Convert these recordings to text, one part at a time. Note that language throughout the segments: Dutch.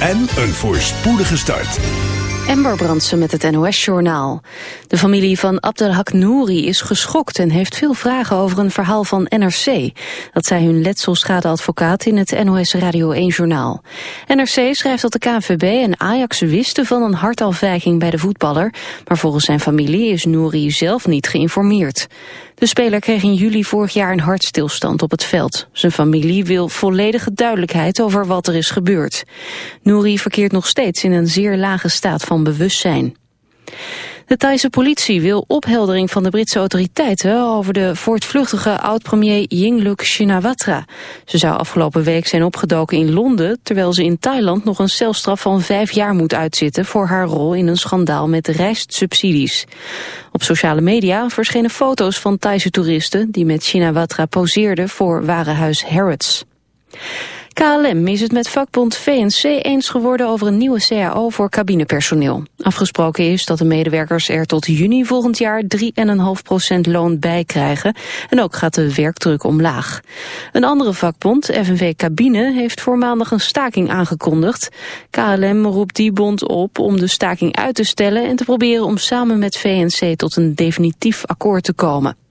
en een voorspoedige start. Ember Brandsen met het NOS-journaal. De familie van Abdelhak Nouri is geschokt en heeft veel vragen over een verhaal van NRC. Dat zei hun letselschadeadvocaat in het NOS Radio 1-journaal. NRC schrijft dat de KNVB en Ajax wisten van een hartafwijking bij de voetballer. Maar volgens zijn familie is Nouri zelf niet geïnformeerd. De speler kreeg in juli vorig jaar een hartstilstand op het veld. Zijn familie wil volledige duidelijkheid over wat er is gebeurd. Nouri verkeert nog steeds in een zeer lage staat van bewustzijn. De Thaise politie wil opheldering van de Britse autoriteiten over de voortvluchtige oud-premier Yingluck Shinawatra. Ze zou afgelopen week zijn opgedoken in Londen, terwijl ze in Thailand nog een celstraf van vijf jaar moet uitzitten voor haar rol in een schandaal met rijstsubsidies. Op sociale media verschenen foto's van Thaise toeristen die met Shinawatra poseerden voor warenhuis Harrods. KLM is het met vakbond VNC eens geworden over een nieuwe CAO voor cabinepersoneel. Afgesproken is dat de medewerkers er tot juni volgend jaar 3,5% loon bij krijgen. En ook gaat de werkdruk omlaag. Een andere vakbond, FNV Cabine, heeft voor maandag een staking aangekondigd. KLM roept die bond op om de staking uit te stellen en te proberen om samen met VNC tot een definitief akkoord te komen.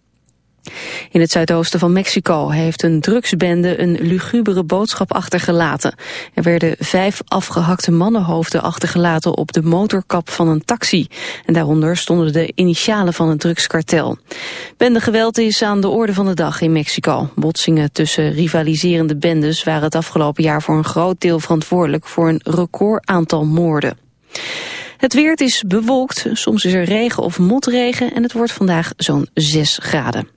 In het zuidoosten van Mexico heeft een drugsbende een lugubere boodschap achtergelaten. Er werden vijf afgehakte mannenhoofden achtergelaten op de motorkap van een taxi. En daaronder stonden de initialen van het drugskartel. Bendegeweld is aan de orde van de dag in Mexico. Botsingen tussen rivaliserende bendes waren het afgelopen jaar voor een groot deel verantwoordelijk voor een record aantal moorden. Het weer is bewolkt, soms is er regen of motregen en het wordt vandaag zo'n 6 graden.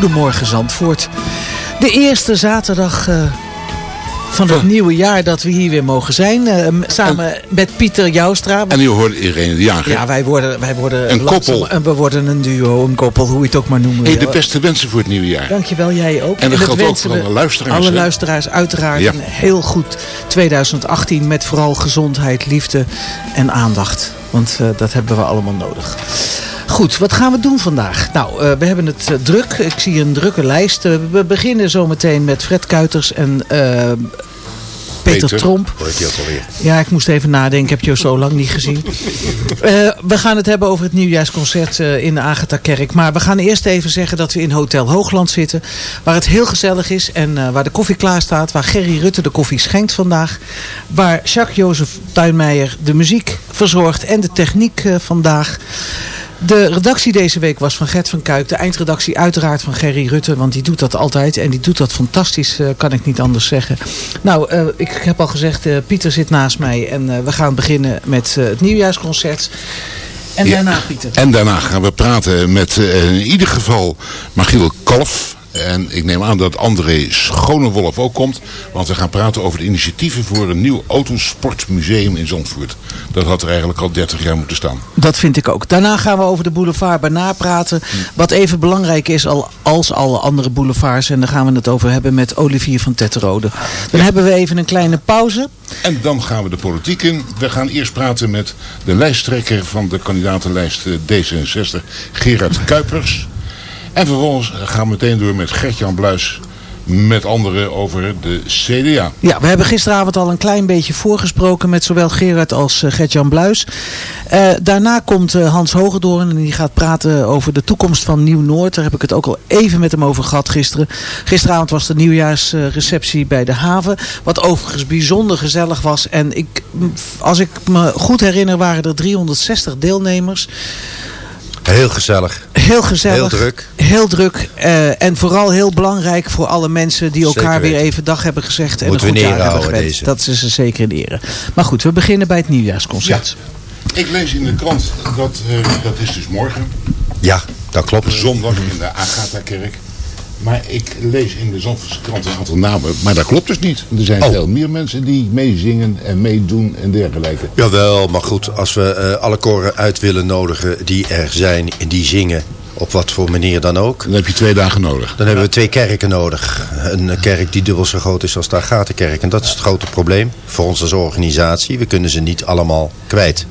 Goedemorgen Zandvoort. De eerste zaterdag uh, van het nieuwe jaar dat we hier weer mogen zijn. Uh, samen en, met Pieter Joustra. En u hoort Irene de Jager. Ja, wij worden, wij worden een koppel. En we worden een duo, een koppel, hoe je het ook maar noemen hey, de beste wensen voor het nieuwe jaar. Dankjewel, jij ook. En dat, en geldt ook voor alle luisteraars. Alle luisteraars uiteraard. Ja. Een heel goed 2018 met vooral gezondheid, liefde en aandacht. Want uh, dat hebben we allemaal nodig. Goed, wat gaan we doen vandaag? Nou, uh, we hebben het uh, druk. Ik zie een drukke lijst. Uh, we beginnen zometeen met Fred Kuiters en Peter, Peter Tromp. Hoor ik je alweer. Ja, ik moest even nadenken. Ik heb je zo lang niet gezien. we gaan het hebben over het nieuwjaarsconcert in de Agatha-kerk. Maar we gaan eerst even zeggen dat we in Hotel Hoogland zitten. Waar het heel gezellig is en waar de koffie klaar staat. Waar Gerry Rutte de koffie schenkt vandaag. Waar Jacques-Jozef Tuinmeijer de muziek verzorgt en de techniek vandaag. De redactie deze week was van Gert van Kuik. De eindredactie uiteraard van Gerry Rutte. Want die doet dat altijd. En die doet dat fantastisch, uh, kan ik niet anders zeggen. Nou, uh, ik heb al gezegd, uh, Pieter zit naast mij. En we gaan beginnen met het nieuwjaarsconcert. En ja, daarna, Pieter. En daarna gaan we praten met in ieder geval Magiel Kalf. En ik neem aan dat André Schonewolf ook komt. Want we gaan praten over de initiatieven voor een nieuw autosportmuseum in Zandvoort. Dat had er eigenlijk al 30 jaar moeten staan. Dat vind ik ook. Daarna gaan we over de boulevard Bana praten. Wat even belangrijk is als alle andere boulevards. En daar gaan we het over hebben met Olivier van Tetterode. Dan ja. hebben we even een kleine pauze. En dan gaan we de politiek in. We gaan eerst praten met de lijsttrekker van de kandidatenlijst D66, Gerard Kuipers. En vervolgens gaan we meteen door met Gert-Jan Bluis met anderen over de CDA. Ja, we hebben gisteravond al een klein beetje voorgesproken met zowel Gerard als uh, Gert-Jan Bluis. Uh, daarna komt uh, Hans Hogedoorn en die gaat praten over de toekomst van Nieuw-Noord. Daar heb ik het ook al even met hem over gehad gisteren. Gisteravond was de nieuwjaarsreceptie bij de haven. Wat overigens bijzonder gezellig was. En ik, als ik me goed herinner waren er 360 deelnemers. Heel gezellig. Heel gezellig. Heel druk. Heel druk. Uh, en vooral heel belangrijk voor alle mensen die elkaar weer even dag hebben gezegd. Moeten en een goed jaar hebben gewenst. Deze. Dat is ze zeker in ere. Maar goed, we beginnen bij het nieuwjaarsconcert. Ja. Ik lees in de krant, dat, uh, dat is dus morgen. Ja, dat klopt. Zondag in de Agatha-kerk. Maar ik lees in de Zandvoortse krant een aantal namen. Maar dat klopt dus niet. Er zijn oh. veel meer mensen die meezingen en meedoen en dergelijke. Jawel, maar goed. Als we uh, alle koren uit willen nodigen die er zijn en die zingen. Op wat voor manier dan ook. Dan heb je twee dagen nodig. Dan hebben we twee kerken nodig. Een kerk die dubbel zo groot is als de Agatha-kerk. En dat is het grote probleem voor ons als organisatie. We kunnen ze niet allemaal kwijt.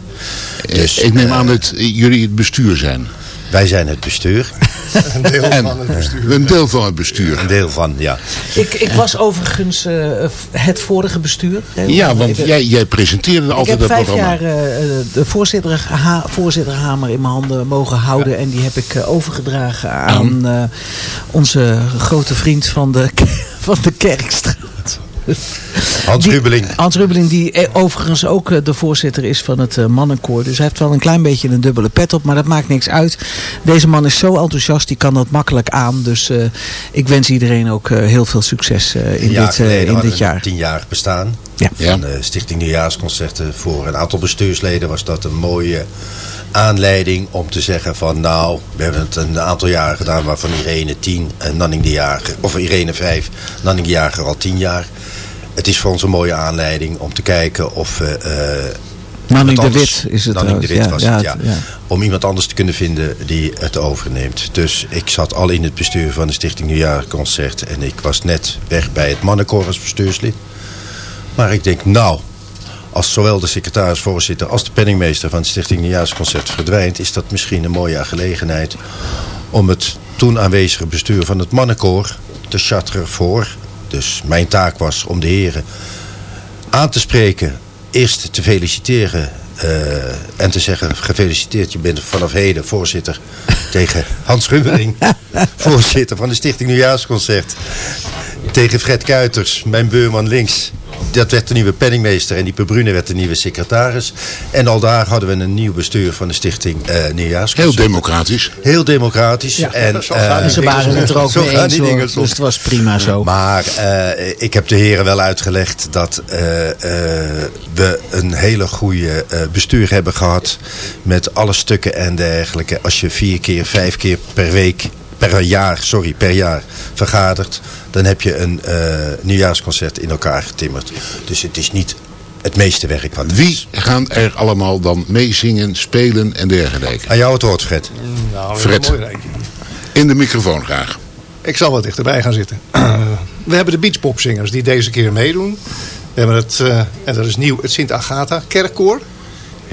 Dus, ik neem aan dat jullie het bestuur zijn. Wij zijn het bestuur. Een deel en, van het bestuur. Een deel van het bestuur. Een deel van, ja. Ik, ik was overigens uh, het vorige bestuur. Ja, want ik, jij, jij presenteerde altijd dat programma. Ik heb vijf jaar uh, de voorzitter, ha, voorzitterhamer in mijn handen mogen houden. Ja. En die heb ik uh, overgedragen aan uh, onze grote vriend van de, van de Kerkstraat. Hans die, Rubeling. Hans Rubeling, die overigens ook de voorzitter is van het mannenkoor. Dus hij heeft wel een klein beetje een dubbele pet op, maar dat maakt niks uit. Deze man is zo enthousiast, die kan dat makkelijk aan. Dus uh, ik wens iedereen ook uh, heel veel succes uh, in, dit, in dit jaar. tienjarig bestaan ja. van de Stichting Nieuwjaarsconcerten. Voor een aantal bestuursleden was dat een mooie aanleiding om te zeggen van nou, we hebben het een aantal jaren gedaan waarvan Irene 10 en Nanning de Jager, of Irene 5, Nanning de Jager al 10 jaar. Het is voor ons een mooie aanleiding om te kijken of we... Uh, Nanning de Wit is het Nanning de Wit ja, was ja, het, ja. ja. Om iemand anders te kunnen vinden die het overneemt. Dus ik zat al in het bestuur van de Stichting Nieuwjaarconcert. En ik was net weg bij het mannenkoor als bestuurslid. Maar ik denk, nou, als zowel de secretaris-voorzitter als de penningmeester van de Stichting Nieuwjaarsconcert verdwijnt... is dat misschien een mooie gelegenheid om het toen aanwezige bestuur van het mannenkoor te charteren voor. Dus mijn taak was om de heren aan te spreken, eerst te feliciteren uh, en te zeggen gefeliciteerd, je bent vanaf heden voorzitter tegen Hans Rubbeling, voorzitter van de Stichting Nieuwjaarsconcert. Tegen Fred Kuiters, mijn beurman links. Dat werd de nieuwe penningmeester en die Brune werd de nieuwe secretaris. En al daar hadden we een nieuw bestuur van de stichting uh, Nieuwjaarsconcert. Heel democratisch. Heel democratisch. Ja, en, uh, ze waren het er ook mee eens, hoor, dus het was prima zo. Maar uh, ik heb de heren wel uitgelegd dat we een hele goede bestuur hebben gehad. Met alle stukken en dergelijke. Als je vier keer, vijf keer per week per jaar, sorry, per jaar vergadert. Dan heb je een eh, nieuwjaarsconcert in elkaar getimmerd. Dus het is niet het meeste werk wat Wie is. gaan er allemaal dan meezingen, spelen en dergelijke? Aan jou het woord, Fred. Nou, Fred. mooi. In de microfoon graag. Ik zal wat dichterbij gaan zitten. we hebben de beachpopzingers die deze keer meedoen. We hebben het, eh, en dat is nieuw, het Sint Agatha kerkkoor.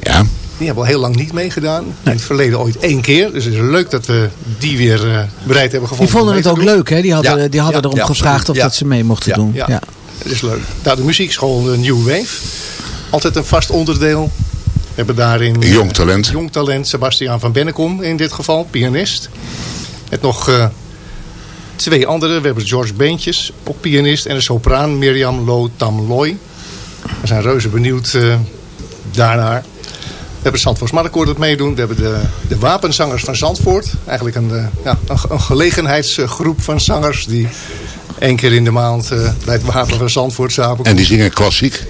Ja, Die hebben al heel lang niet meegedaan. In het verleden ooit één keer. Dus het is leuk dat we die weer eh, bereid hebben gevonden. Die vonden het ook doen. leuk, hè? Die hadden, Ja, die hadden ja, erom ja, gevraagd of Ja. dat ze mee mochten Ja, doen. Ja, Ja. het is leuk. Nou, de muziekschool eh, New Wave. Altijd een vast onderdeel. We hebben daarin... eh, Jong talent. Jong talent. Sebastiaan van Bennekom in dit geval. Pianist. Met nog eh, twee anderen. We hebben George Beentjes, ook pianist. En de sopraan Mirjam Lo Tam Loy. We zijn reuze benieuwd eh, daarnaar. Hebben Zandvoorts Markkoor dat meedoen. We hebben de, de wapenzangers van Zandvoort. Eigenlijk een, eh, ja, een, gelegenheidsgroep van zangers die één keer in de maand eh, bij het wapen van Zandvoort samenkomen. en die zingen klassiek.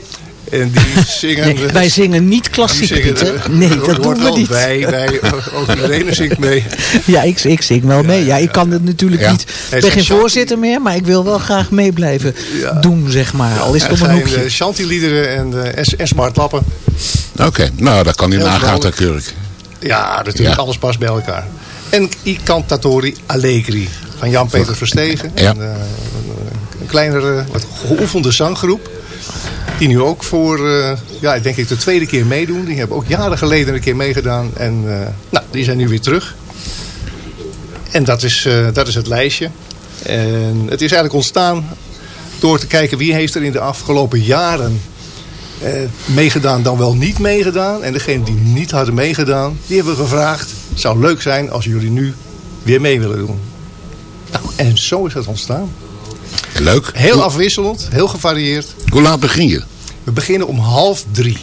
En die zingen... Nee, eh, wij zingen niet klassiek, zingen, Piet, eh, Nee, hoort dat doen we niet. Bij, bij, ook Irene zingt mee. Ja, ik, ik zing wel mee. Ja, ik kan het natuurlijk Ja. niet. Ik ben geen voorzitter meer, maar ik wil wel graag mee blijven doen, zeg maar. Al is het om een hoekje. eh, shanty-liederen en, eh, en, en smartlappen. Oké, nou dat kan in Agatha. Kurk. Ja, natuurlijk. Ja. Alles past bij elkaar. En I Cantatori Allegri van Jan-Peter Verstegen. Ja. Eh, een, een kleinere, wat geoefende zanggroep. Die nu ook voor, eh, ja, denk ik de tweede keer meedoen. Die hebben ook jaren geleden een keer meegedaan. En eh, nou, die zijn nu weer terug. En dat is, eh, dat is het lijstje. En het is eigenlijk ontstaan door te kijken wie heeft er in de afgelopen jaren meegedaan dan wel niet meegedaan. En degene die niet hadden meegedaan, die hebben we gevraagd. Het zou leuk zijn als jullie nu weer mee willen doen. Nou, en zo is het ontstaan. Leuk. Heel Hoe- afwisselend, heel gevarieerd. Hoe laat begin je? We beginnen om half drie.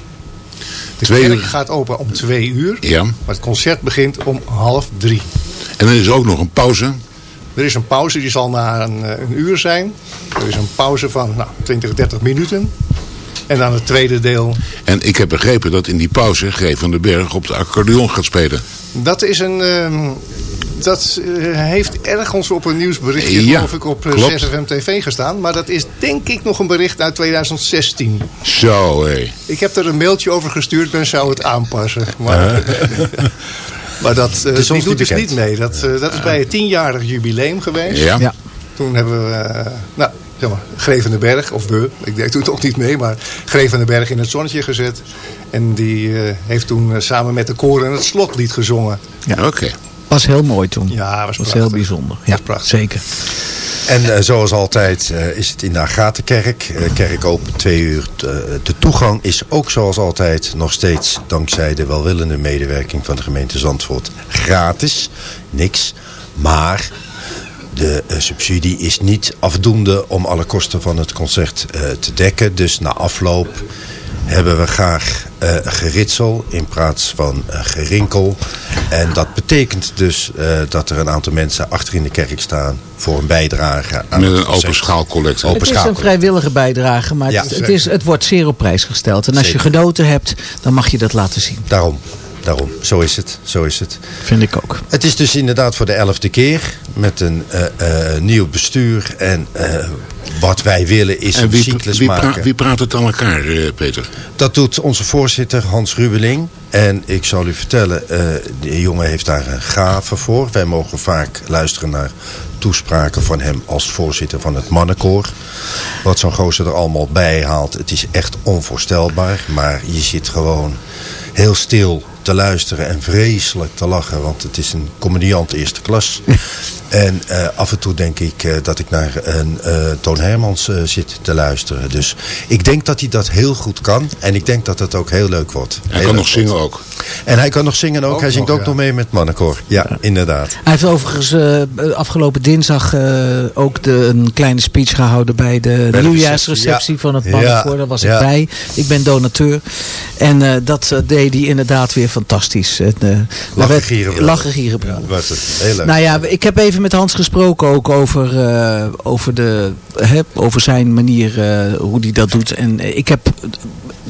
De Twee kerk uur. gaat open om twee uur. Ja. Maar het concert begint om half drie. En dan is er ook nog een pauze. Er is een pauze, die zal na een, eh, een uur zijn. Er is een pauze van nou, 20, 30 minuten. En dan het tweede deel. En ik heb begrepen dat in die pauze G. van den Berg op de accordeon gaat spelen. Dat is een... ehm, dat eh, heeft ergens op een nieuwsberichtje, Ja, geloof ik, op eh, klopt. 6FM TV gestaan. Maar dat is denk ik nog een bericht uit 2016. Zo, hé. Ik heb er een mailtje over gestuurd, men zou het aanpassen. Maar, maar dat, eh, die doet dus niet mee. Dat, eh, dat is bij het tienjarig jubileum geweest. Ja. Ja. Toen hebben we, nou, zeg maar, Grevenenberg, of we, ik deed toen toch niet mee, maar Grevenenberg in het zonnetje gezet. En die eh, heeft toen samen met de koren het slotlied gezongen. Oké. Was heel mooi toen. Ja, was was prachtig. heel bijzonder. Ja, prachtig. zeker. En eh, zoals altijd eh, is het in de Agatenkerk. Eh, kerk open twee uur. De toegang is ook zoals altijd nog steeds dankzij de welwillende medewerking van de gemeente Zandvoort gratis. Niks. Maar de subsidie is niet afdoende om alle kosten van het concert te dekken. Dus na afloop hebben we graag eh, geritsel in plaats van eh, gerinkel. En dat betekent dus eh, dat er een aantal mensen achter in de kerk staan voor een bijdrage aan Met het een open schaalcollecte. Open Het is een vrijwillige bijdrage, maar Ja, het, het, is, het wordt zeer op prijs gesteld. En als Zeker. je genoten hebt, dan mag je dat laten zien. Daarom, daarom. Zo is het, zo is het. Vind ik ook. Het is dus inderdaad voor de elfde keer met een eh, eh, nieuw bestuur. En eh, wat wij willen is En een cyclus wie, pra- maken. wie praat het aan elkaar, eh, Peter? Dat doet onze voorzitter Hans Rubeling. En ik zal u vertellen, eh de jongen heeft daar een gave voor. Wij mogen vaak luisteren naar toespraken van hem als voorzitter van het mannenkoor. Wat zo'n gozer er allemaal bij haalt, het is echt onvoorstelbaar. Maar je zit gewoon heel stil te luisteren en vreselijk te lachen. Want het is een comediant eerste klas. En eh, af en toe denk ik eh, dat ik naar een eh, Toon Hermans eh, zit te luisteren. Dus ik denk dat hij dat heel goed kan. En ik denk dat het ook heel leuk wordt. Hij Heel kan nog zingen wordt. ook. En hij kan nog zingen ook. Ook hij zingt nog, ook ja. nog mee met Mannenkoor. Ja, inderdaad. Hij heeft overigens eh, afgelopen dinsdag eh, ook de, een kleine speech gehouden bij de, de nieuwjaarsreceptie receptie, ja. van het Ja, Mannenkoor. Daar was ja. ik bij. Ik ben donateur. En eh, dat deed hij inderdaad weer fantastisch. En, eh, daar werd- gieren brullen. Lachen, gieren, brullen. Was het heel leuk. Nou ja, ik heb even met Hans gesproken ook over, eh, over, de, hè, over zijn manier eh, hoe hij dat doet. En ik heb,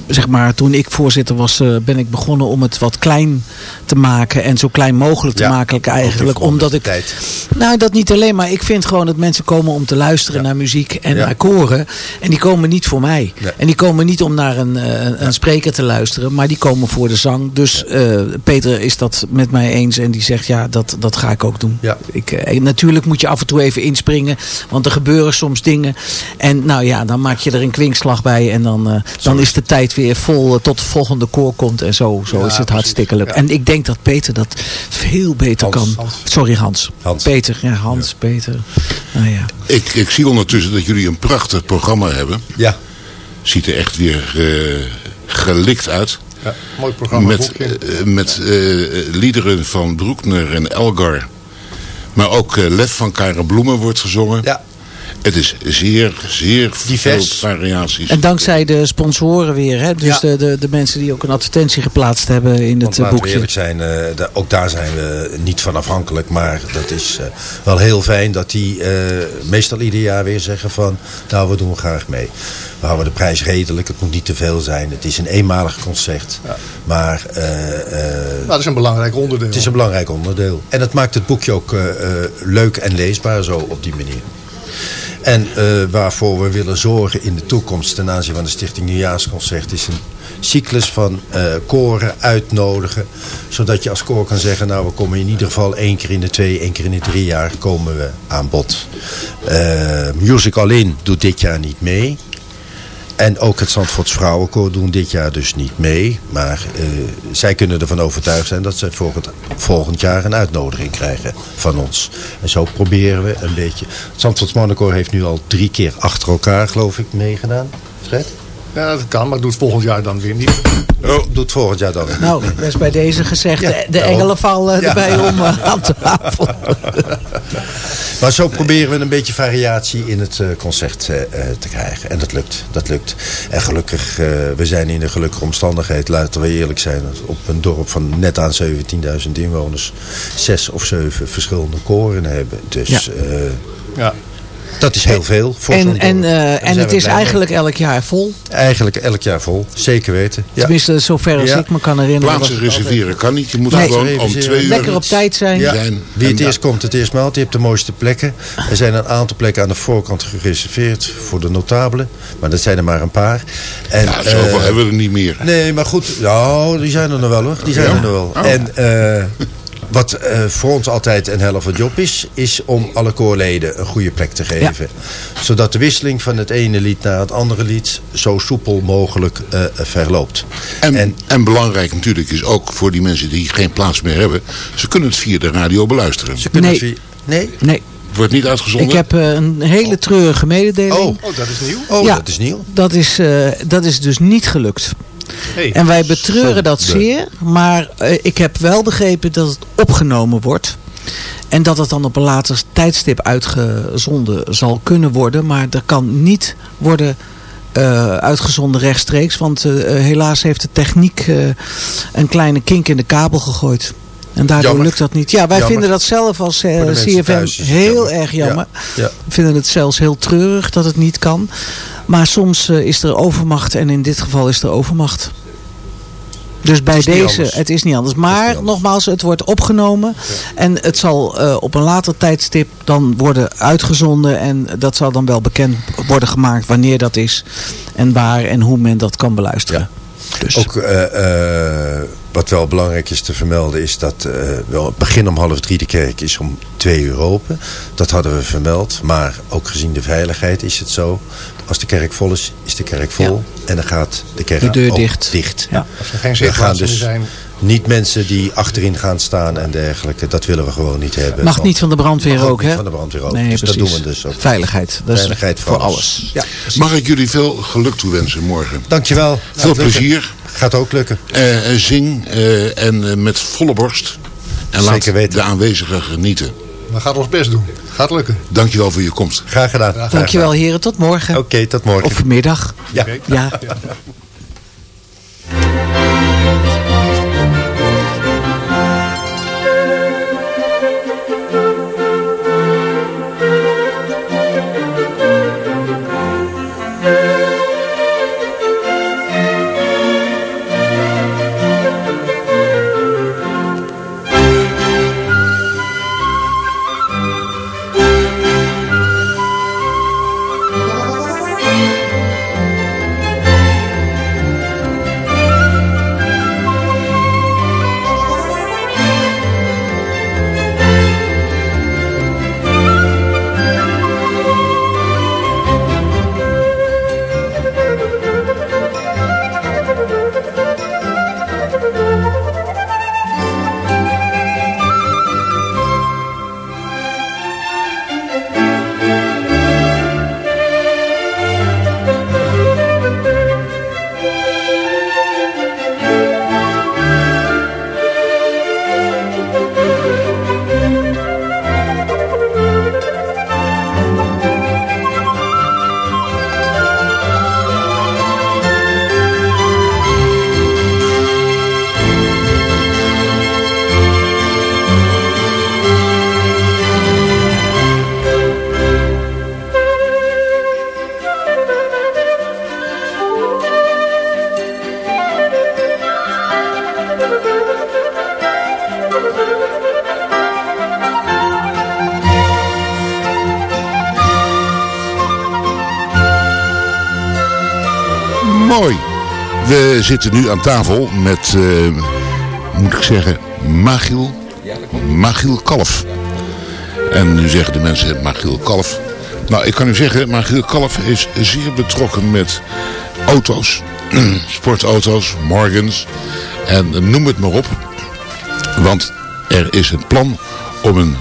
zeg maar, toen ik voorzitter was, eh, ben ik begonnen om het wat klein te maken. En zo klein mogelijk te Ja, maken eigenlijk. Omdat ik, tijd. nou dat niet alleen, maar ik vind gewoon dat mensen komen om te luisteren naar muziek en Ja. naar koren. En die komen niet voor mij. En die komen niet om naar een, eh, een, een spreker te luisteren, maar die komen voor de zang. Dus eh, Peter is dat met mij eens en die zegt ja, dat, dat ga ik ook doen. Ja. Ik, eh, natuurlijk moet je af en toe even inspringen, want er gebeuren soms dingen. En nou ja, dan maak je er een kwinkslag bij en dan, eh, dan is de tijd weer vol tot de volgende koor komt. En zo, zo Ja, is het hartstikke leuk. Ja. En ik denk dat Peter dat veel beter Hans. kan. Hans. Sorry Hans. Hans. Peter, ja Hans, Peter. Nou ja. Ik, ik zie ondertussen dat jullie een prachtig programma hebben. Ja, Ziet er echt weer eh, gelikt uit. Ja, mooi programma. met eh, met eh, liederen van Broekner en Elgar. Maar ook eh, Lef van Karen Bloemen wordt gezongen. ja. Het is zeer, zeer Divers. veel variaties. En dankzij de sponsoren weer, hè? dus Ja. de, de, de mensen die ook een advertentie geplaatst hebben in Want het we boekje. eerlijk zijn, eh, da- ook daar zijn we niet van afhankelijk. Maar dat is eh, wel heel fijn dat die eh, meestal ieder jaar weer zeggen van... nou, we doen graag mee. We houden de prijs redelijk, het moet niet te veel zijn. Het is een eenmalig concert. Maar eh, eh, Nou, dat is een belangrijk onderdeel. het is een belangrijk onderdeel. En het maakt het boekje ook leuk en leesbaar zo op die manier. En eh, waarvoor we willen zorgen in de toekomst ten aanzien van de Stichting Nieuwjaarsconcert is een cyclus van eh, koren uitnodigen. Zodat je als koor kan zeggen, nou we komen in ieder geval één keer in de twee, één keer in de drie jaar komen we aan bod. Eh Music All In doet dit jaar niet mee. En ook het Zandvoorts Vrouwenkoor doen dit jaar dus niet mee. Maar eh, zij kunnen ervan overtuigd zijn dat zij volgend, volgend jaar een uitnodiging krijgen van ons. En zo proberen we een beetje... Het Zandvoorts Mannenkoor heeft nu al drie keer achter elkaar geloof ik meegedaan. Fred? Ja, dat kan, maar doet volgend jaar dan weer niet. Oh. Doet volgend jaar dan weer. Nou, dat is bij deze gezegd. Ja, de engelen vallen Ja. erbij om eh, aan tafel. Maar zo proberen we een beetje variatie in het eh, concert eh, eh, te krijgen. En dat lukt. Dat lukt. En gelukkig, eh, we zijn in een gelukkige omstandigheid. Laten we eerlijk zijn. Op een dorp van net aan 17.000 inwoners. Zes of zeven verschillende koren hebben. Dus Ja. eh, Ja. Dat is heel veel voor zo'n En, en, eh, en het is mee. eigenlijk elk jaar vol. Eigenlijk elk jaar vol. Zeker weten. Ja. Tenminste, zover als Ja. ik me kan herinneren. Plaatsen reserveren kan niet. Je moet Nee. gewoon om twee uur Lekker op tijd zijn. Ja. zijn. Wie het En- eerst komt, het eerst meldt. Je hebt de mooiste plekken. Er zijn een aantal plekken aan de voorkant gereserveerd voor de notabelen. Maar dat zijn er maar een paar. En, Ja, zoveel eh, hebben we er niet meer. Nee, maar goed. Ja, die zijn er nog wel hoor. Die zijn Ja? er nog wel. Oh. En eh, wat eh, voor ons altijd een helft van job is, is om alle koorleden een goede plek te geven. Zodat de wisseling van het ene lied naar het andere lied zo soepel mogelijk eh, verloopt. En, En- en, belangrijk natuurlijk is ook voor die mensen die geen plaats meer hebben. Ze kunnen het via de radio beluisteren. Ze kunnen Nee. via- Nee? Nee, Wordt niet uitgezonden. ik heb eh, een hele treurige mededeling. Oh, Oh, dat is nieuw. oh Ja. dat is nieuw. Dat, is, eh, dat is dus niet gelukt. Hey. En wij betreuren dat zeer. Maar eh, ik heb wel begrepen dat het opgenomen wordt. En dat het dan op een later tijdstip uitgezonden zal kunnen worden. Maar er kan niet worden eh, uitgezonden rechtstreeks. Want eh, helaas heeft de techniek een kleine kink in de kabel gegooid. En daardoor Jammer. lukt dat niet. Ja, wij Jammer. vinden dat zelf als eh, de mensen CFM thuis heel jammer. erg jammer. Ja. We vinden het zelfs heel treurig dat het niet kan. Maar soms eh, is er overmacht en in dit geval is er overmacht. Dus bij deze, het is niet anders. Maar niet anders. nogmaals, het wordt opgenomen. En het zal eh, op een later tijdstip dan worden uitgezonden. En dat zal dan wel bekend worden gemaakt wanneer dat is. En waar en hoe men dat kan beluisteren. Dus. Ook eh, eh, wat wel belangrijk is te vermelden is dat eh wel het begin om half drie de kerk is om twee uur open. Dat hadden we vermeld. Maar ook gezien de veiligheid is het zo. Als de kerk vol is, is de kerk vol. En dan gaat de kerk De deur ook dicht. dicht. Ja. Als er geen zitplaatsen dus zijn. Niet mensen die achterin gaan staan en dergelijke. Dat willen we gewoon niet hebben. Mag niet van de brandweer ook hè? van de brandweer ook. Nee, Dus dat precies. doen we dus ook. Veiligheid. Dat Veiligheid is voor voor alles. alles. Ja, Mag ik jullie veel geluk toewensen morgen. dankjewel. Veel plezier. Gaat ook lukken. Eh, eh, zing eh, en met volle borst. En laat Zeker weten. de aanwezigen genieten. We gaan ons best doen. Gaat lukken. Dankjewel voor je komst. Graag gedaan. Graag Dankjewel heren, tot morgen. gedaan. Oké, tot morgen. Of vanmiddag. ja. Ja. Zitten nu aan tafel met, eh, moet ik zeggen, Magiel, Magiel Kalf. En nu zeggen de mensen Magiel Kalf. Nou, ik kan u zeggen, Magiel Kalf is zeer betrokken met auto's, sportauto's, Morgans en noem het maar op. Want er is een plan om een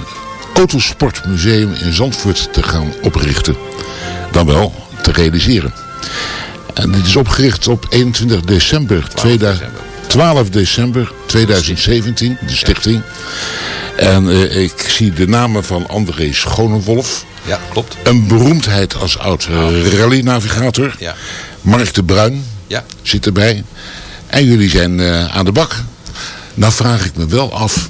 autosportmuseum in Zandvoort te gaan oprichten. Dan wel te realiseren. En dit is opgericht op 21 december, 2000, 12 december 2017, de stichting. En uh, ik zie de namen van André Schonewolf. Ja, klopt. Een beroemdheid als oud uh, rally-navigator. Ja. Mark de Bruin ja. zit erbij. En jullie zijn uh, aan de bak. Nou vraag ik me wel af,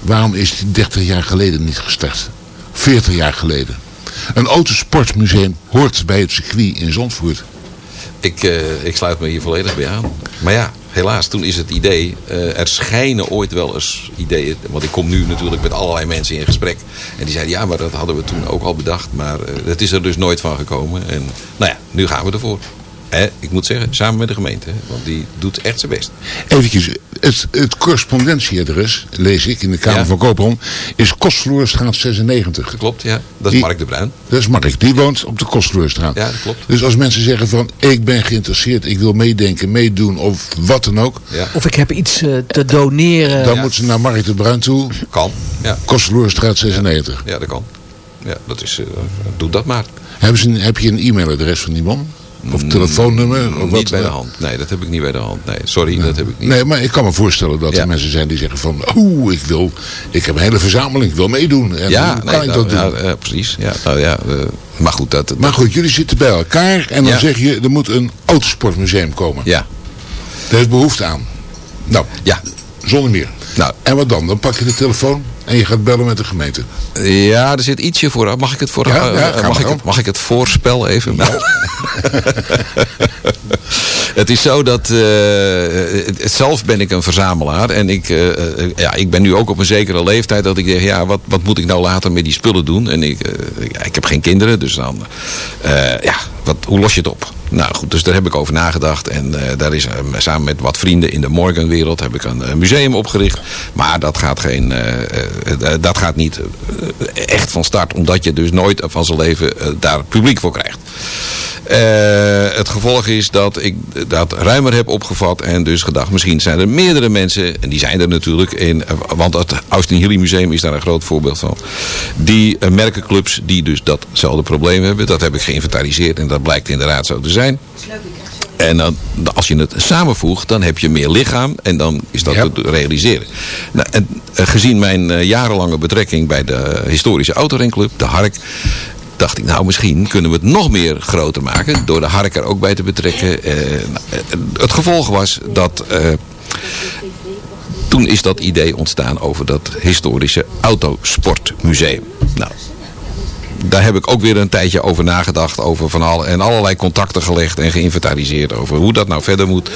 waarom is die 30 jaar geleden niet gestart? 40 jaar geleden. Een autosportmuseum hoort bij het circuit in Zandvoort. Ik, uh, ik sluit me hier volledig bij aan. Maar ja, helaas, toen is het idee... Uh, er schijnen ooit wel eens ideeën... Want ik kom nu natuurlijk met allerlei mensen in gesprek. En die zeiden, ja, maar dat hadden we toen ook al bedacht. Maar het is er dus nooit van gekomen. En nou ja, nu gaan we ervoor. Ik moet zeggen, samen met de gemeente. Want die doet echt zijn best. Eventjes, het, het correspondentieadres, lees ik in de Kamer Ja. van Koopman, is Kostvloerstraat 96. Klopt, ja. Dat is Die- Mark de Bruin. Dat is Mark, die woont op de Kostvloerstraat. Ja, dat klopt. Dus als mensen zeggen van, ik ben geïnteresseerd, ik wil meedenken, meedoen of wat dan ook. Ja. Of ik heb iets eh, te doneren. Dan moeten ze naar Mark de Bruin toe, Kan. Ja, Kostvloerstraat 96. ja dat kan. Ja, dat is... eh, doe dat maar. Hebben ze een, heb je een e-mailadres van die man? Of telefoonnummer? Of niet wat? bij de hand. Nee, dat heb ik niet bij de hand. Nee, sorry, dat heb ik niet. Nee, maar ik kan me voorstellen dat Ja. er mensen zijn die zeggen van... Oeh, ik wil, ik heb een hele verzameling, ik wil meedoen. En ja, hoe nee, kan ik nou, dat doen? ja, ja, precies. Ja, nou ja, eh, maar goed, dat... Maar goed, jullie zitten bij elkaar en dan Ja. zeg je, er moet een autosportmuseum komen. Ja, Daar is behoefte aan. Nou, ja. Zonder meer. Nou, En wat dan? Dan pak je de telefoon en je gaat bellen met de gemeente. ja, er zit ietsje voor. Mag ik het voor? Ja, eh, ja, mag, ik het, mag ik het voorspel even? het is zo dat eh, zelf ben ik een verzamelaar en ik, eh, ja, ik ben nu ook op een zekere leeftijd dat ik denk, ja, wat, wat moet ik nou later met die spullen doen? En ik, ik heb geen kinderen, dus dan, ja, wat, hoe los je het op? Nou goed, dus daar heb ik over nagedacht en eh, daar is eh, samen met wat vrienden in de Morganwereld heb ik een eh, museum opgericht. Maar dat gaat, geen, dat gaat niet echt van start, omdat je dus nooit van zijn leven daar publiek voor krijgt. Het gevolg is dat ik dat ruimer heb opgevat en dus gedacht, misschien zijn er meerdere mensen, en die zijn er natuurlijk, in, want het Austin Hilly Museum is daar een groot voorbeeld van, die merkenclubs die dus datzelfde probleem hebben, dat heb ik geïnventariseerd en dat blijkt inderdaad zo te zijn. En dan, als je het samenvoegt, dan heb je meer lichaam en dan is dat te realiseren. Nou, en, eh, gezien mijn eh, jarenlange betrekking bij de historische autorenclub, de Hark, dacht ik, nou misschien kunnen we het nog meer groter maken door de Hark er ook bij te betrekken. Eh, het gevolg was dat eh, toen is dat idee ontstaan over dat historische autosportmuseum. Nou, daar heb ik ook weer een tijdje over nagedacht. Over van alle, en allerlei contacten gelegd en geïnventariseerd over hoe dat nou verder moet.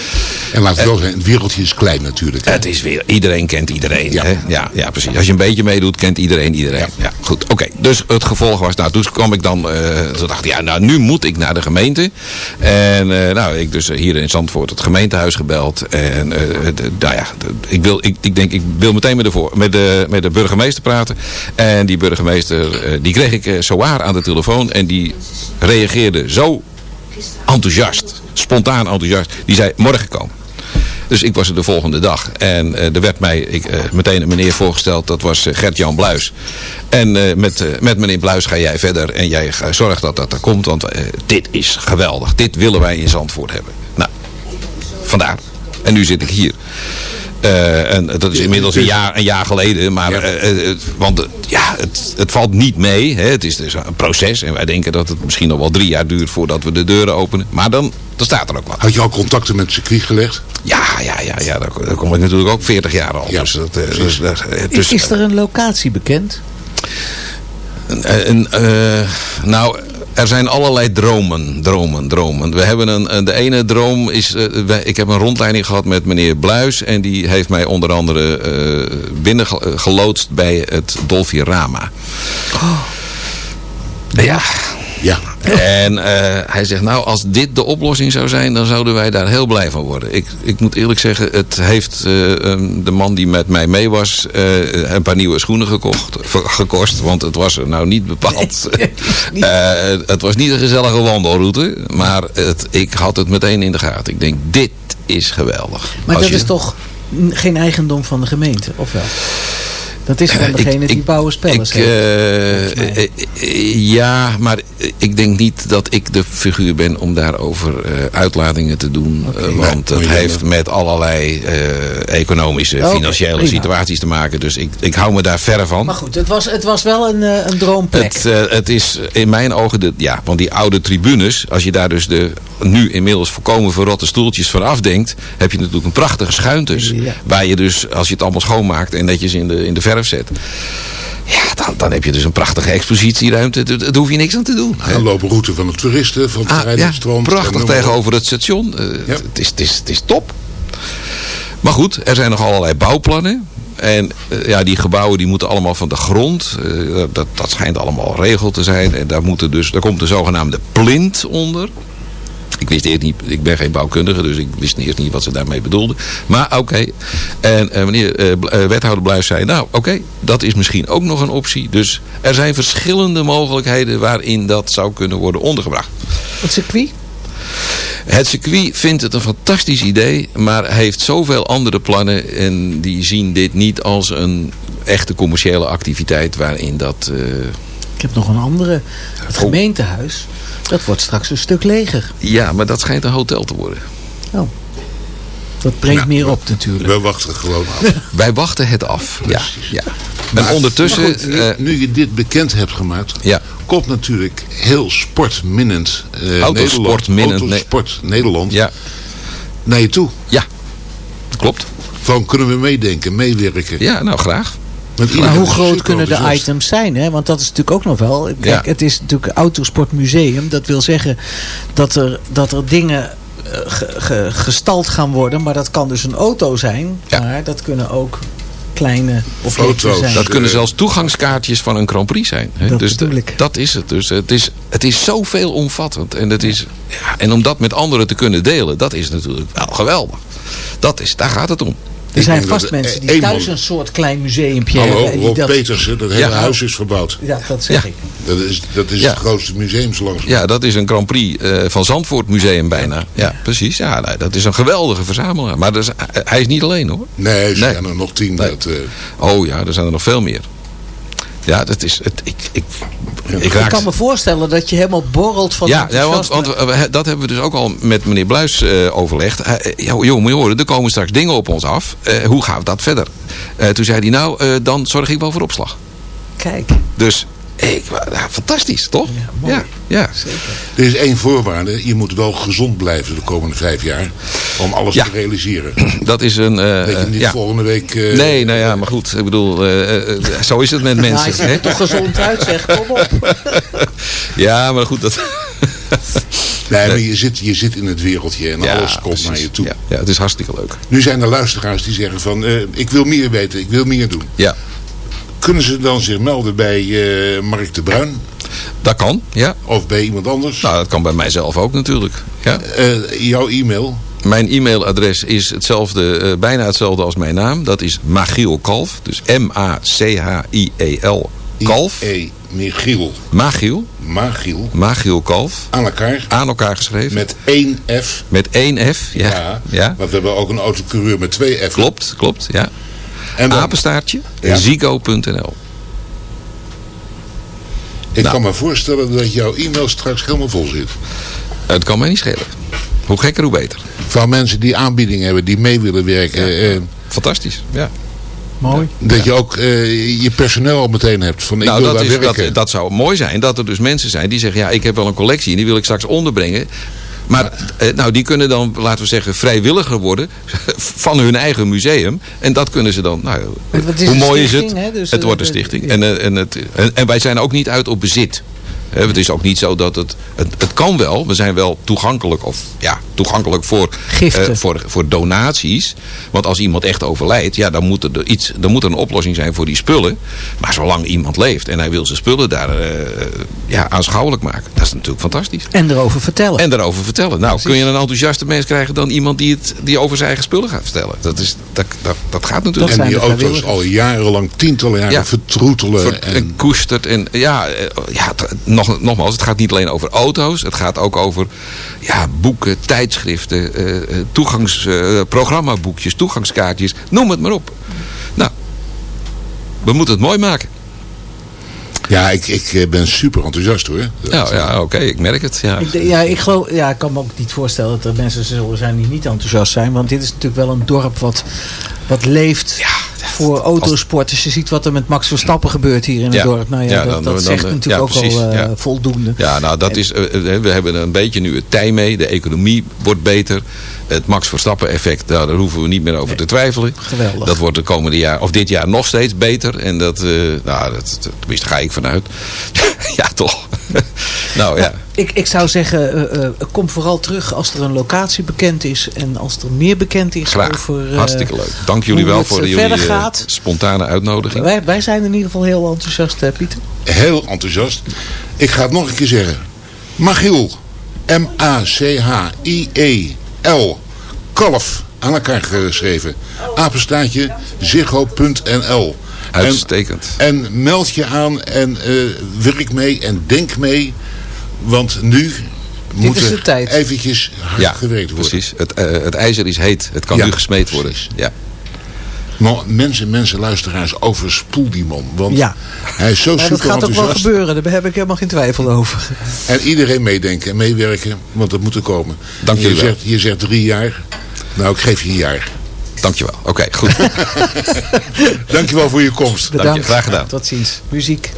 En laat het wel zijn, het wereldje is klein natuurlijk. hè. Het is weer, iedereen kent iedereen. Ja. Ja, ja, ja precies. Als je een beetje meedoet, kent iedereen iedereen. Ja, goed. Oké, dus het gevolg was, nou, toen kwam ik dan, eh, toen dacht ik, ja, nou, nu moet ik naar de gemeente. En eh, nou, ik dus hier in Zandvoort het gemeentehuis gebeld. En eh, de- nou ja, de- ik, wil, ik, ik denk, ik wil meteen met de, voor, met de, met de burgemeester praten. En die burgemeester, die kreeg ik eh, zowaar aan de telefoon. En die reageerde zo enthousiast, spontaan enthousiast. Die zei, morgen komen. Dus ik was er de volgende dag. En eh, er werd mij ik, eh, meteen een meneer voorgesteld. Dat was eh, Gert-Jan Bluis. En met, met meneer Bluis ga jij verder. En jij zorgt dat dat er komt. Want dit is geweldig. Dit willen wij in Zandvoort hebben. Nou, vandaar. En nu zit ik hier. Eh, en dat is inmiddels een jaar, een jaar geleden. Maar, eh, eh, want ja, het, het valt niet mee. Hè. Het is dus een proces. En wij denken dat het misschien nog wel drie jaar duurt voordat we de deuren openen. Maar dan, dan staat er ook wat. Had je al contacten met het circuit gelegd? Ja, ja, ja, ja daar, daar kom ik natuurlijk ook 40 jaar al. Ja, dus dat, dus, dat, Is, dus, is er een locatie bekend? een, eh, nou, Er zijn allerlei dromen, dromen, dromen. We hebben een, een- de ene droom is, eh, wij- ik heb een rondleiding gehad met meneer Bluis en die heeft mij onder andere eh binnen ge- geloodst bij het Dolfirama. Ja. Ja. En eh, hij zegt, nou, als dit de oplossing zou zijn, dan zouden wij daar heel blij van worden. Ik, ik moet eerlijk zeggen, het heeft eh, de man die met mij mee was, eh, een paar nieuwe schoenen gekocht, gekost. Want het was er nou niet bepaald. Het was niet een gezellige wandelroute, maar het, ik had het meteen in de gaten. Ik denk, dit is geweldig. Maar Als dat je- is toch geen eigendom van de gemeente, of wel? Dat is van Ik- degene die ik- bouwen spellen. Ik, eh, eh, eh, ja, maar ik denk niet dat ik de figuur ben om daarover eh uitlatingen te doen. eh, want je heeft met allerlei eh, economische, financiële prima. situaties te maken. Dus ik, ik hou me daar verre van. Maar goed, het was, het was wel een, eh, een droomplek. Het, eh, het is in mijn ogen, de, ja, want die oude tribunes, als je daar dus de nu inmiddels volkomen verrotte stoeltjes van afdenkt, heb je natuurlijk een prachtige schuintes. Ja. Waar je dus, als je het allemaal schoonmaakt en netjes in de, in de zet. Ja, dan, dan heb je dus een prachtige expositieruimte. Daar hoef je niks aan te doen. Een looproute van de toeristen, van het Ah, ja, prachtig tegenover het station. Eh, het, het is, het, is, het is top. Maar goed, er zijn nog allerlei bouwplannen. En eh, ja, die gebouwen die moeten allemaal van de grond. Eh, dat, dat schijnt allemaal regel te zijn. En daar, moeten dus, daar komt de zogenaamde plint onder. Ik wist eerst niet, ik ben geen bouwkundige, dus ik wist eerst niet wat ze daarmee bedoelden. Maar oké. En eh, meneer eh, eh, wethouder Bluis zei, nou oké, dat is misschien ook nog een optie. Dus er zijn verschillende mogelijkheden waarin dat zou kunnen worden ondergebracht. Het circuit? Het circuit vindt het een fantastisch idee, maar heeft zoveel andere plannen en die zien dit niet als een echte commerciële activiteit waarin dat... Ik heb nog een andere. Het Oh. gemeentehuis. Dat wordt straks een stuk leger. ja, maar dat schijnt een hotel te worden. Oh. Dat brengt meer op natuurlijk. We wachten gewoon af. Wij wachten het af. Ja, ja. Maar- en ondertussen... maar goed, nu, eh, nu je dit bekend hebt gemaakt, Ja. komt natuurlijk heel sportminnend eh Autosportminnend, Nederland, Autosport Nederland ja, naar je toe. ja, klopt. Van kunnen we meedenken, meewerken. Ja, nou graag. Maar hoe groot kunnen de items zijn? Hè? Want dat is natuurlijk ook nog wel. Kijk, Ja. Het is natuurlijk een autosportmuseum. Dat wil zeggen dat er, dat er dingen eh, ge- ge- gestald gaan worden. Maar dat kan dus een auto zijn. Ja. Maar dat kunnen ook kleine Foto's. zijn. Dat kunnen zelfs toegangskaartjes van een Grand Prix zijn. Hè? Dat dus dat is het. Dus het is, het is zo veelomvattend. En, het is, ja, en om dat met anderen te kunnen delen, dat is natuurlijk wel geweldig. Dat is, daar gaat het om. Er zijn vast dat mensen die thuis man- een soort klein museumpje Hallo, hebben. en die Rob dat, Petersen, dat hele Ja. huis is verbouwd. Ja, dat zeg Ja. ik. Dat is, dat is Ja. het grootste museum zo langs. Ja, dat is een Grand Prix eh, van Zandvoort Museum bijna. Ja, precies. Ja, nee, dat is een geweldige verzamelaar. Maar dat is, hij is niet alleen hoor. Nee, er Nee. zijn er nog tien. Nee. Dat, eh, Oh ja, er zijn er nog veel meer. Ja, dat is het. Ik, ik, ik Ik raak. kan me voorstellen dat je helemaal borrelt van Ja, ja want, we- dat hebben we dus ook al met meneer Bluis eh, overlegd. Eh, joh, joh, moet je horen, er komen straks dingen op ons af. Eh, hoe gaan we dat verder? Eh, toen zei hij, nou, eh, dan zorg ik wel voor opslag. Kijk, Dus, ik, ja, fantastisch, toch? Ja, mooi. ja, ja. er is één voorwaarde. Je moet wel gezond blijven de komende vijf jaar. Om alles Ja. te realiseren. Dat is een... eh, Dat je niet ja. volgende week... eh, Nee, nou ja, maar goed. Ik bedoel, eh, eh, zo is het met hij mensen. ziet hè? er toch gezond uit, zeg. Kom op. Ja, maar goed. Dat, Nee, maar je zit, je zit in het wereldje en ja, alles komt precies. naar je toe. Ja, ja, het is hartstikke leuk. Nu zijn er luisteraars die zeggen van... eh, ik wil meer weten, ik wil meer doen. Ja, Kunnen ze dan zich melden bij eh, Mark de Bruin? dat kan. Ja. Of bij iemand anders? Nou, dat kan bij mijzelf ook natuurlijk. Ja. Eh, jouw e-mail? Mijn e-mailadres is hetzelfde, eh, bijna hetzelfde als mijn naam. Dat is Magiel Kalf. Dus M-A-C-H-I-E-L Kalf. E. Michiel. Magiel. Magiel. Magiel Kalf. Aan elkaar. Aan elkaar geschreven. Met één F. Met één F. Ja. Ja. ja. Want we hebben ook een autocoureur met twee F. Klopt, klopt. Ja. En dan, Apenstaartje. Ja. Zico.nl. ik Nou. kan me voorstellen dat jouw e-mail straks helemaal vol zit. Het kan mij niet schelen. Hoe gekker, hoe beter. Van mensen die aanbiedingen hebben, die mee willen werken. eh, Fantastisch. Ja. Mooi. dat je ook eh, je personeel al meteen hebt. Van ik nou, wil dat, daar is, werken. dat, dat zou mooi zijn. Dat er dus mensen zijn die zeggen... ja, ik heb wel een collectie en die wil ik straks onderbrengen. Maar eh, nou, die kunnen dan, laten we zeggen, vrijwilliger worden... van hun eigen museum. En dat kunnen ze dan... Nou, hoe een mooi is het? Dus, het eh, wordt een dat- stichting. En, eh, en, het, en, en wij zijn ook niet uit op bezit. Het is ook niet zo dat het, het... Het kan wel, we zijn wel toegankelijk, of ja, toegankelijk voor, eh, voor, voor donaties. Want als iemand echt overlijdt, ja, dan moet er, iets, dan moet er een oplossing zijn voor die spullen. Maar zolang iemand leeft en hij wil zijn spullen daar eh, ja, aanschouwelijk maken, dat is natuurlijk fantastisch. En erover vertellen. En daarover vertellen. Nou, kun je een enthousiaste mens krijgen dan iemand die, het, die over zijn eigen spullen gaat vertellen. Dat, is, dat, dat, dat gaat natuurlijk. en die auto's al jarenlang, tientallen jaren Ja. vertroetelen. Ver- en, en koestert. En ja, eh, ja t- nog, nogmaals, het gaat niet alleen over auto's. Het gaat ook over ja, boeken, tijdschriften, eh, eh, toegangs, eh, programmaboekjes, toegangskaartjes. Noem het maar op. Nou, we moeten het mooi maken. ja, ik, ik ben super enthousiast hoor. Dat- Nou ja, oké, ik merk het. Ja. Ik, ja, ik geloof, ja, ik kan me ook niet voorstellen dat er mensen zullen zijn die niet enthousiast zijn. Want dit is natuurlijk wel een dorp wat, wat leeft voor autosporters. Je ziet wat er met Max Verstappen gebeurt hier in het Ja. dorp. Nou ja, Ja, dat, dan- dat dan- zegt dan- natuurlijk ook precies, al eh, ja. voldoende. Ja, nou dat is, eh, we hebben een beetje nu het tij mee. De economie wordt beter. Het Max Verstappen effect, nou, daar hoeven we niet meer over te twijfelen. Geweldig. Dat wordt de komende jaar, of dit jaar nog steeds beter. En dat, nou, dat, dat- tenminste ga ik vanuit. ja, toch. nou ja. Ik, ik zou zeggen, eh, eh, kom vooral terug als er een locatie bekend is. En als er meer bekend is Graag. over... eh, Hartstikke leuk. Dank jullie wel voor jullie gaat. spontane uitnodiging. Wij, wij zijn in ieder geval heel enthousiast, hè, Pieter. Heel enthousiast. Ik ga het nog een keer zeggen. Magiel. M-A-C-H-I-E-L. Kalf. Aan elkaar geschreven. Apenstaatje ziggo.nl. Uitstekend. En, en meld je aan en eh, werk mee en denk mee. Want nu moet is de er tijd. eventjes hard Ja, gewerkt worden. precies. Het, eh, het ijzer is heet. Het kan Ja, nu gesmeed worden. Ja. Maar mensen, mensen, luisteraars, overspoel die man. Want Ja. hij is zo Maar dat super gaat ook wel enthousiast. gebeuren, daar heb ik helemaal geen twijfel over. En iedereen meedenken en meewerken, want dat moet er komen. Dank je wel. zegt, je zegt drie jaar. Nou, ik geef je een jaar. Dankjewel. Oké, goed. Dankjewel voor je komst. Bedankt. je, graag gedaan. Tot ziens. Muziek.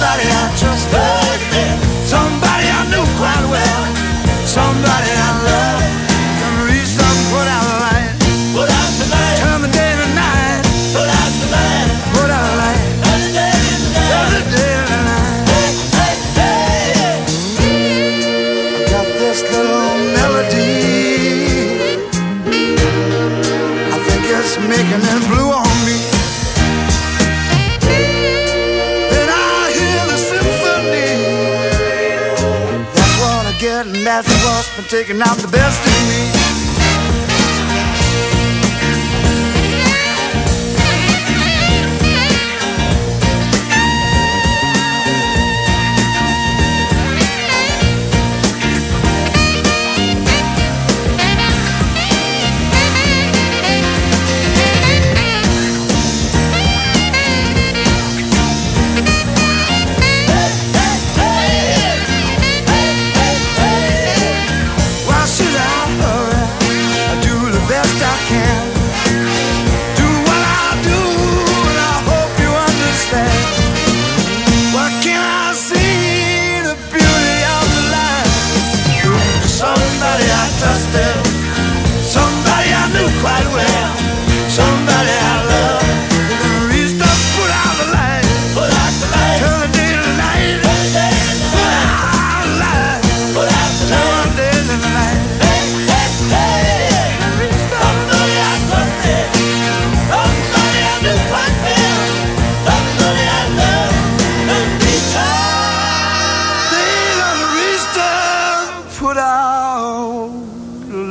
Somebody I just taking out the best in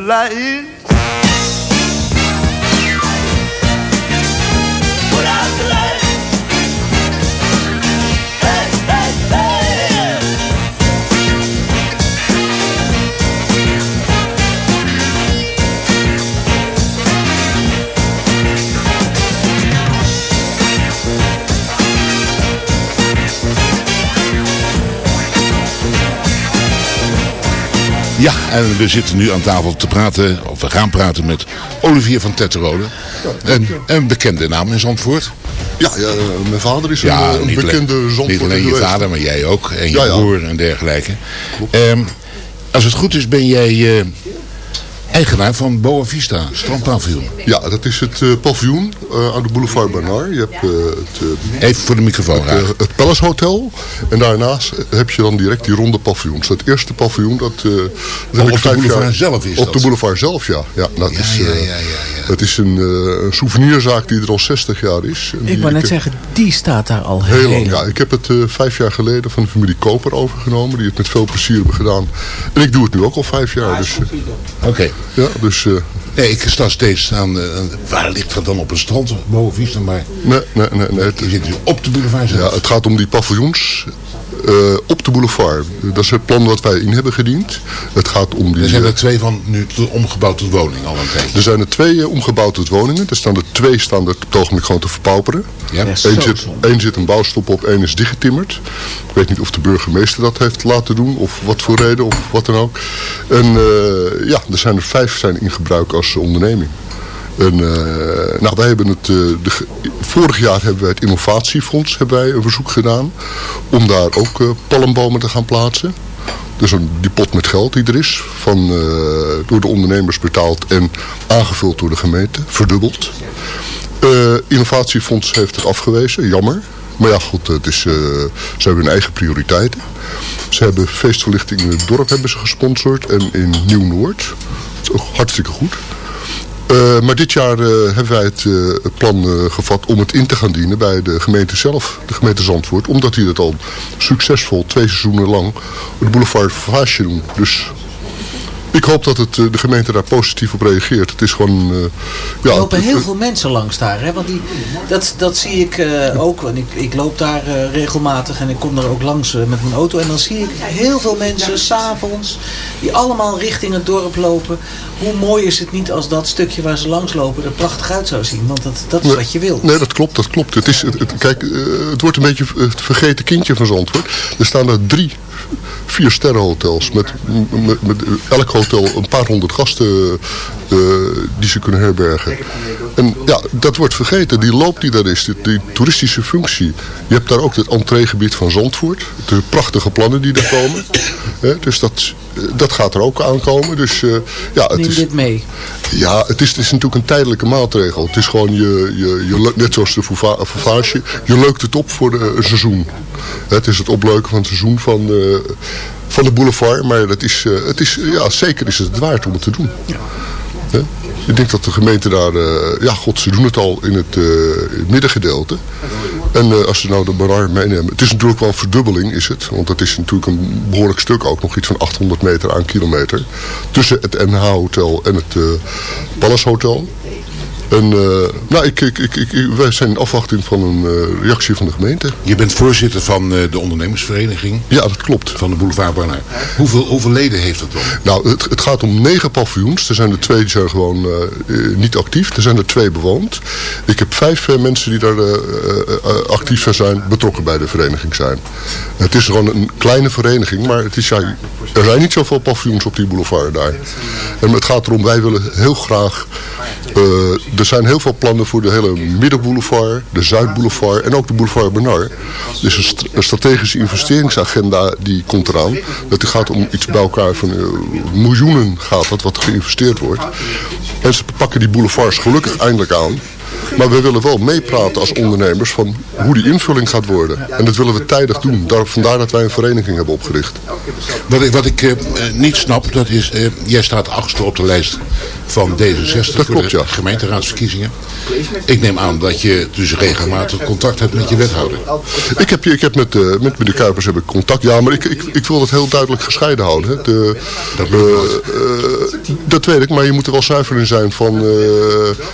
lá e Ja, en we zitten nu aan tafel te praten, of we gaan praten met Olivier van Tetterode. Een, een bekende naam in Zandvoort. Ja, ja mijn vader is een, Ja, eh, een bekende alleen, Zandvoorter niet alleen je vader, maar jij ook. En je broer en dergelijke. Ehm, als het goed is, ben jij eh, eigenaar van Boa Vista, strandpaviljoen. Ja, dat is het eh, paviljoen eh, aan de boulevard Bernard. Je hebt eh, het, Even voor de microfoon het, het Palace Hotel. En daarnaast heb je dan direct die ronde paviljoens. Dat eerste paviljoen, dat, op de boulevard jaar- zelf is Op dat? de boulevard zelf, ja. ja, dat is, ja, ja, ja, Het is een, eh, een souvenirzaak die er al 60 jaar is. En Ik wou net heb- zeggen, die staat daar al heel, Heel lang, ja. Ik heb het eh, vijf jaar geleden van de familie Koper overgenomen. Die het met veel plezier hebben gedaan. En ik doe het nu ook al vijf jaar. Dus, eh, Oké. ja, dus... eh, Nee, ik sta steeds aan, eh, waar ligt dat dan op een strand? Boa Vista, maar nee, nee, nee. nee het, je zit dus op de boulevard zelf. ja, het gaat om die paviljoens eh, op de boulevard. Dat is het plan wat wij in hebben gediend. Het gaat om die... Er zijn eh, er twee van nu omgebouwd tot woning al een tijdje. Er zijn er twee eh, omgebouwd tot woningen. Er staan er twee staan er op het ogenblik gewoon te verpauperen. Ja. Eén zit, één zit een bouwstop op, één is dichtgetimmerd. Ik weet niet of de burgemeester dat heeft laten doen of wat voor reden of wat dan ook. En eh, ja, er zijn er vijf zijn in gebruik als onderneming. En, eh, nou, wij hebben het, eh, de, vorig jaar hebben wij het innovatiefonds hebben wij een verzoek gedaan om daar ook eh, palmbomen te gaan plaatsen. Dus een, die pot met geld die er is, van, door de ondernemers betaald en aangevuld door de gemeente, verdubbeld. Eh, innovatiefonds heeft het afgewezen, jammer. Maar ja, goed, het is, ze hebben hun eigen prioriteiten. Ze hebben feestverlichting in het dorp hebben ze gesponsord en in Nieuw-Noord. Dat is ook hartstikke goed. Eh, maar dit jaar eh, hebben wij het, eh, plan gevat om het in te gaan dienen bij de gemeente zelf, de gemeente Zandvoort. Omdat die het al succesvol twee seizoenen lang op de boulevard Favage doen. Dus ik hoop dat het, eh, de gemeente daar positief op reageert. Het is gewoon... eh, ja, Er lopen heel veel mensen langs daar. Hè? Want die, dat, dat zie ik eh, ook. Want ik, ik loop daar regelmatig en ik kom daar ook langs met mijn auto. En dan zie ik heel veel mensen s'avonds die allemaal richting het dorp lopen. Hoe mooi is het niet als dat stukje waar ze langs lopen er prachtig uit zou zien. Want dat, dat is Nee, wat je wil. Nee, dat klopt, dat klopt. Het, is, het, het- kijk, het wordt een beetje het vergeten kindje van Zandvoort. Er staan daar drie, vier sterrenhotels. Met, met, met elk hotel een paar honderd gasten eh, die ze kunnen herbergen. En ja, dat wordt vergeten. Die loop die daar is, die, die toeristische functie. Je hebt daar ook het entreegebied van Zandvoort. De prachtige plannen die daar komen. Dus dat, dat gaat er ook aankomen. Dus eh, ja, het Neem is... dit mee. Ja, het is, het is natuurlijk een tijdelijke maatregel. Het is gewoon, je, je, je, net zoals de fouva- fouvage, je leukt het op voor de, een seizoen. Het is het opleuken van het seizoen van, van de boulevard. Maar dat is, eh, het is, ja, zeker is het het waard om het te doen. Hè? Ik denk dat de gemeente daar, eh, ja god, ze doen het al in het, eh, middengedeelte. En eh, als ze nou de Barar meenemen, het is natuurlijk wel een verdubbeling is het. Want het is natuurlijk een behoorlijk stuk ook, nog iets van 800 meter aan kilometer. Tussen het NH Hotel en het eh Palace Hotel. En eh, nou, ik, ik, ik, wij zijn in afwachting van een eh, reactie van de gemeente. Je bent voorzitter van eh, de ondernemersvereniging Ja, dat klopt. van de boulevard Barnaar. Hoeveel, hoeveel leden heeft dat dan? Nou, het, het gaat om negen paviljoens. Er zijn er twee die zijn gewoon niet actief. Er zijn er twee bewoond. Ik heb vijf mensen die daar actief zijn, betrokken bij de vereniging zijn. Het is gewoon een kleine vereniging, maar het is, ja, er zijn niet zoveel paviljoens op die boulevard daar. En het gaat erom, wij willen heel graag... er zijn heel veel plannen voor de hele Middenboulevard, de Zuidboulevard en ook de boulevard Bernard. Dus een, een strategische investeringsagenda die komt eraan. Dat gaat om iets bij elkaar van eh, miljoenen gaat dat wat geïnvesteerd wordt. En ze pakken die boulevards gelukkig eindelijk aan. Maar we willen wel meepraten als ondernemers van hoe die invulling gaat worden. En dat willen we tijdig doen. Daar, vandaar dat wij een vereniging hebben opgericht. Wat ik, wat ik eh, niet snap, dat is, eh, jij staat achtste op de lijst van D66 voor klopt, ja. gemeenteraadsverkiezingen. Ik neem aan dat je dus regelmatig contact hebt met je wethouder. Ik heb, ik heb met, eh, met meneer Kuipers heb ik contact. Ja, maar ik, ik, ik wil dat heel duidelijk gescheiden houden. Hè. De, Dat eh, eh, dat weet ik, maar je moet er wel zuiver in zijn van...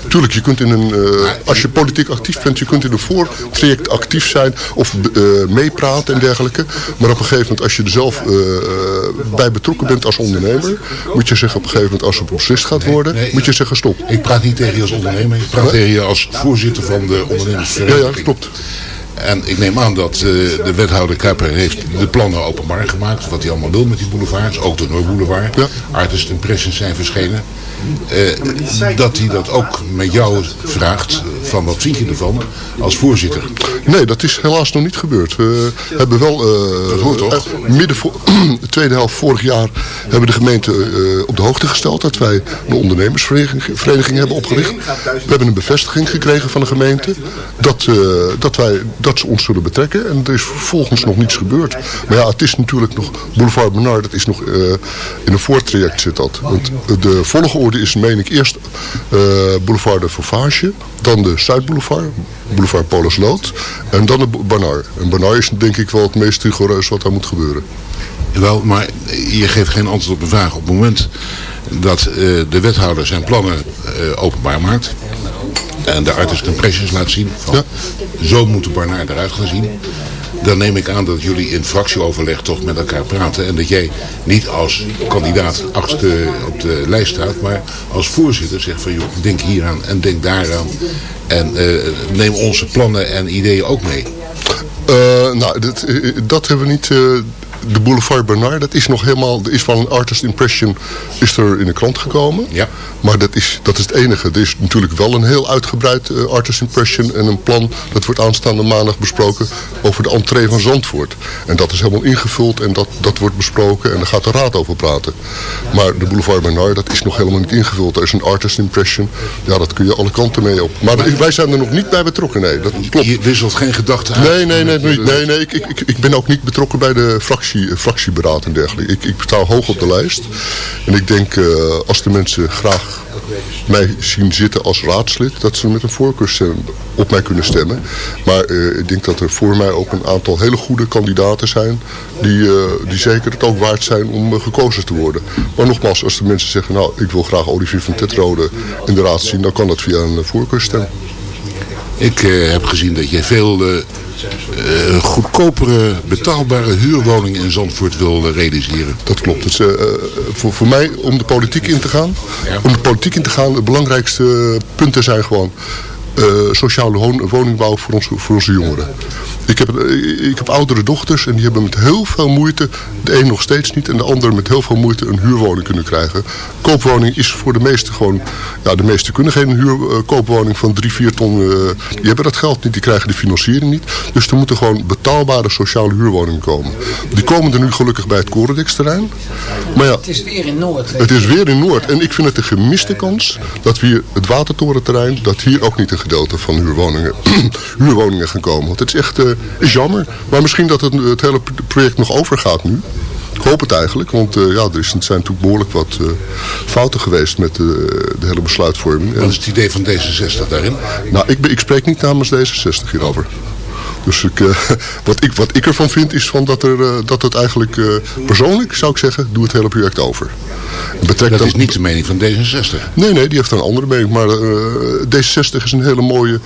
tuurlijk, je kunt in een... eh, als je politiek actief bent, je kunt in een voortraject actief zijn... of eh, meepraten en dergelijke. Maar op een gegeven moment, als je er zelf eh, bij betrokken bent als ondernemer... moet je zeggen op een gegeven moment, als er beslist gaat worden... moet je zeggen stop. Ik praat niet tegen je als ondernemer, ik praat tegen je als voorzitter van de Ja, ondernemersvereniging. ja, klopt. En ik neem aan dat de wethouder Kuiper heeft de plannen openbaar gemaakt. Wat hij allemaal wil met die boulevards. Ook de Noordboulevard. Ja. Artist Impressions zijn verschenen. Eh, dat hij dat ook met jou vraagt. Van wat vind je ervan als voorzitter? Nee, dat is helaas nog niet gebeurd. We hebben wel... eh, Dat hoort toch? eh, midden voor, de tweede helft vorig jaar hebben de gemeente eh, op de hoogte gesteld dat wij een ondernemersvereniging vereniging hebben opgericht. We hebben een bevestiging gekregen van de gemeente dat, eh, dat, wij, dat ze ons zullen betrekken. En er is vervolgens nog niets gebeurd. Maar ja, het is natuurlijk nog, Boulevard Bernard, dat is nog eh, in een voortraject zit dat. Want de volgorde is, meen ik, eerst eh, Boulevard de Fauvage, dan de Zuidboulevard, Boulevard Polisloot en dan de Bernard. En Bernard is denk ik wel het meest rigoureus wat daar moet gebeuren. Wel, maar je geeft geen antwoord op mijn vraag. Op het moment dat eh, de wethouder zijn plannen eh, openbaar maakt. En de artist impressions laat zien. Van, Zo moet de Barnaar eruit gaan zien. Dan neem ik aan dat jullie in fractieoverleg toch met elkaar praten. En dat jij niet als kandidaat achtste op de lijst staat. Maar als voorzitter zegt van joh, denk hieraan en denk daaraan. En eh, neem onze plannen en ideeën ook mee. Eh, nou, dat, eh, dat hebben we niet... de Boulevard Bernard, dat is nog helemaal... Er is wel een artist impression is er in de krant gekomen. Ja. Maar dat is, dat is het enige. Er is natuurlijk wel een heel uitgebreid eh, artist impression en een plan. Dat wordt aanstaande maandag besproken over de entree van Zandvoort. En dat is helemaal ingevuld en dat, dat wordt besproken en daar gaat de raad over praten. Maar de Boulevard Bernard, dat is nog helemaal niet ingevuld. Er is een artist impression. Ja, dat kun je alle kanten mee op. Maar dat- wij zijn er nog niet bij betrokken, nee. Dat klopt. Je wisselt geen gedachten uit. Nee, nee, nee, nee, nee, nee. Ik, ik, ik- ik ben ook niet betrokken bij de fractie, eh, fractieberaad en dergelijke. Ik, ik sta hoog op de lijst. En ik denk, eh, als de mensen graag mij zien zitten als raadslid, dat ze met een voorkeurstem op mij kunnen stemmen. Maar eh, ik denk dat er voor mij ook een aantal hele goede kandidaten zijn, die, eh, die zeker het ook waard zijn om gekozen te worden. Maar nogmaals, als de mensen zeggen, nou, ik wil graag Olivier van Tetrode in de raad zien, dan kan dat via een voorkeurstem. Ik eh, heb gezien dat je veel eh, eh, goedkopere, betaalbare huurwoningen in Zandvoort wil realiseren. Dat klopt. Dus, voor, voor mij om de politiek in te gaan, om de politiek in te gaan, de belangrijkste punten zijn gewoon sociale won- woningbouw voor, ons, voor onze jongeren. Ik heb, eh, ik heb oudere dochters en die hebben met heel veel moeite, de een nog steeds niet en de ander met heel veel moeite een huurwoning kunnen krijgen. Koopwoning is voor de meesten gewoon, ja de meesten kunnen geen huurkoopwoning van 3, 4 ton, eh, die hebben dat geld niet, die krijgen de financiering niet. Dus er moeten gewoon betaalbare sociale huurwoningen komen. Die komen er nu gelukkig bij het Corendix-terrein. Maar ja, Het is weer in Noord. het is weer in Noord. En ik vind het een gemiste kans dat we hier het watertorenterrein, dat hier ook niet een gedeelte van huurwoningen, huurwoningen gaan komen. Want het is echt eh, is jammer. Maar misschien dat het, het hele project nog overgaat nu. Ik hoop het eigenlijk, want eh, ja, er, zijn natuurlijk behoorlijk wat eh, fouten geweest met eh, de hele besluitvorming. Wat is het idee van D66 daarin? Nou, ik, ben, ik spreek niet namens D66 hierover. Dus ik, eh, wat, ik, wat ik ervan vind is van dat, er, eh, dat het eigenlijk, eh, persoonlijk zou ik zeggen, doe het hele project over. Dat dan- is niet de mening van D66. Nee, nee, die heeft een andere mening. Maar eh, D66 is een hele mooie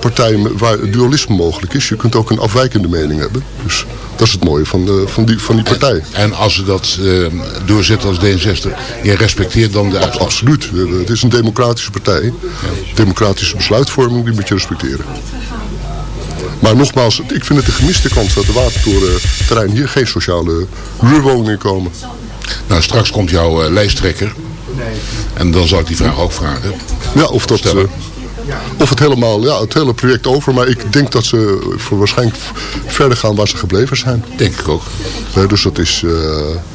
partij waar dualisme mogelijk is. Je kunt ook een afwijkende mening hebben. Dus dat is het mooie van, de, van, die, van die partij. En als ze dat eh, doorzetten als D66, je respecteert dan de? Absoluut. Het is een democratische partij. Democratische besluitvorming, die moet je respecteren. Maar nogmaals, ik vind het een gemiste kans dat de watertorenterrein hier geen sociale huurwoningen komen. Nou, straks komt jouw eh, lijsttrekker. En dan zal ik die vraag ook vragen. Ja, of dat... eh, of het helemaal, ja, het hele project over. Maar ik denk dat ze voor waarschijnlijk verder gaan waar ze gebleven zijn. Denk ik ook. Dus dat is... eh,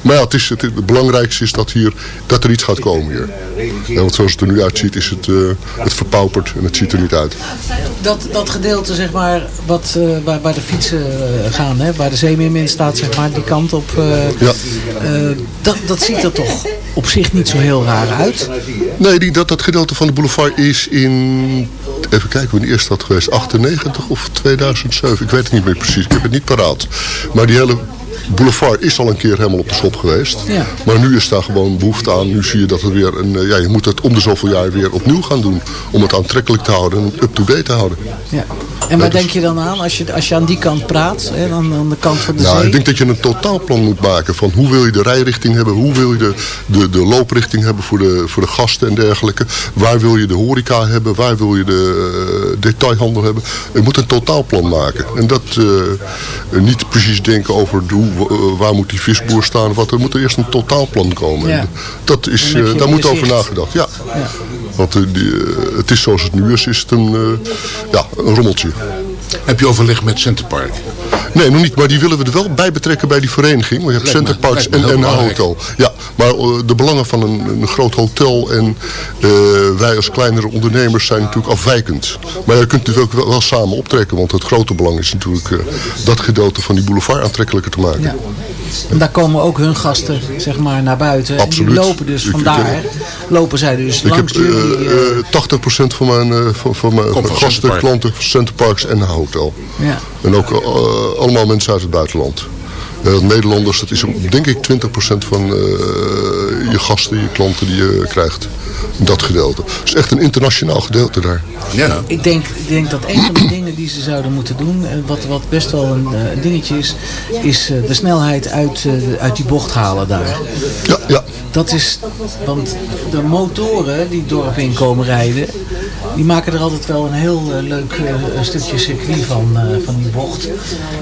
maar ja, het, is, het, het belangrijkste is dat, hier, dat er iets gaat komen hier. Ja, want zoals het er nu uitziet is het, eh, het verpauperd en het ziet er niet uit. Dat, dat gedeelte, zeg maar, wat, eh, waar, waar de fietsen gaan, hè, waar de zeemeermin staat, zeg maar, die kant op. eh, Ja. eh, dat, dat ziet er toch op zich niet zo heel raar uit. Nee, die, dat, dat gedeelte van de boulevard is in... Even kijken wanneer is dat geweest? 98 of 2007? Ik weet het niet meer precies. Ik heb het niet paraat. Maar die hele boulevard is al een keer helemaal op de schop geweest. Ja. Maar nu is daar gewoon behoefte aan. Nu zie je dat het weer een, eh, ja, je moet het om de zoveel jaar weer opnieuw gaan doen. Om het aantrekkelijk te houden en up-to-date te houden. Ja. En waar dus- denk je dan aan als je, als je aan die kant praat, hè, dan aan de kant van de Nou, zee? ik denk dat je een totaalplan moet maken van hoe wil je de rijrichting hebben, hoe wil je de, de, de looprichting hebben voor de, voor de gasten en dergelijke. Waar wil je de horeca hebben, waar wil je de eh, detailhandel hebben. Je moet een totaalplan maken. En dat eh, niet precies denken over de, hoe, eh, waar moet die visboer staan. Wat, er moet er eerst een totaalplan komen. Ja. Dat is, eh, daar moet over nagedacht. Ja. Want eh, die, het is zoals het nu is, is het een, ja, een rommeltje. Heb je overleg met Centerpark? Nee, nog niet. Maar die willen we er wel bij betrekken bij die vereniging. Want je hebt Lijkt me- Centerparks en NH belangrijk. Hotel. Ja, maar eh, de belangen van een, een groot hotel en eh, wij als kleinere ondernemers zijn natuurlijk afwijkend. Maar je kunt natuurlijk wel, wel samen optrekken. Want het grote belang is natuurlijk eh, dat gedeelte van die boulevard aantrekkelijker te maken. Ja. En daar komen ook hun gasten zeg maar, naar buiten. Absoluut. En die lopen dus Ik- ik- vandaar. lopen zij dus Ik heb langs jullie. eh, 80% van mijn, eh, van, van mijn gasten, klanten van Centerparks en NH Hotel. ja. En ook eh, allemaal mensen uit het buitenland. Eh, Nederlanders, dat is denk ik 20% van eh, je gasten, je klanten die je krijgt. Dat gedeelte. Het is echt een internationaal gedeelte daar. Ja. Ik denk, ik denk dat een van de dingen die ze zouden moeten doen, en wat, wat best wel een eh, dingetje is, is eh, de snelheid uit, eh, uit die bocht halen daar. Ja, ja. Dat is, want de motoren die het dorp in komen rijden, die maken er altijd wel een heel eh, leuk eh, stukje circuit van, eh, van die bocht.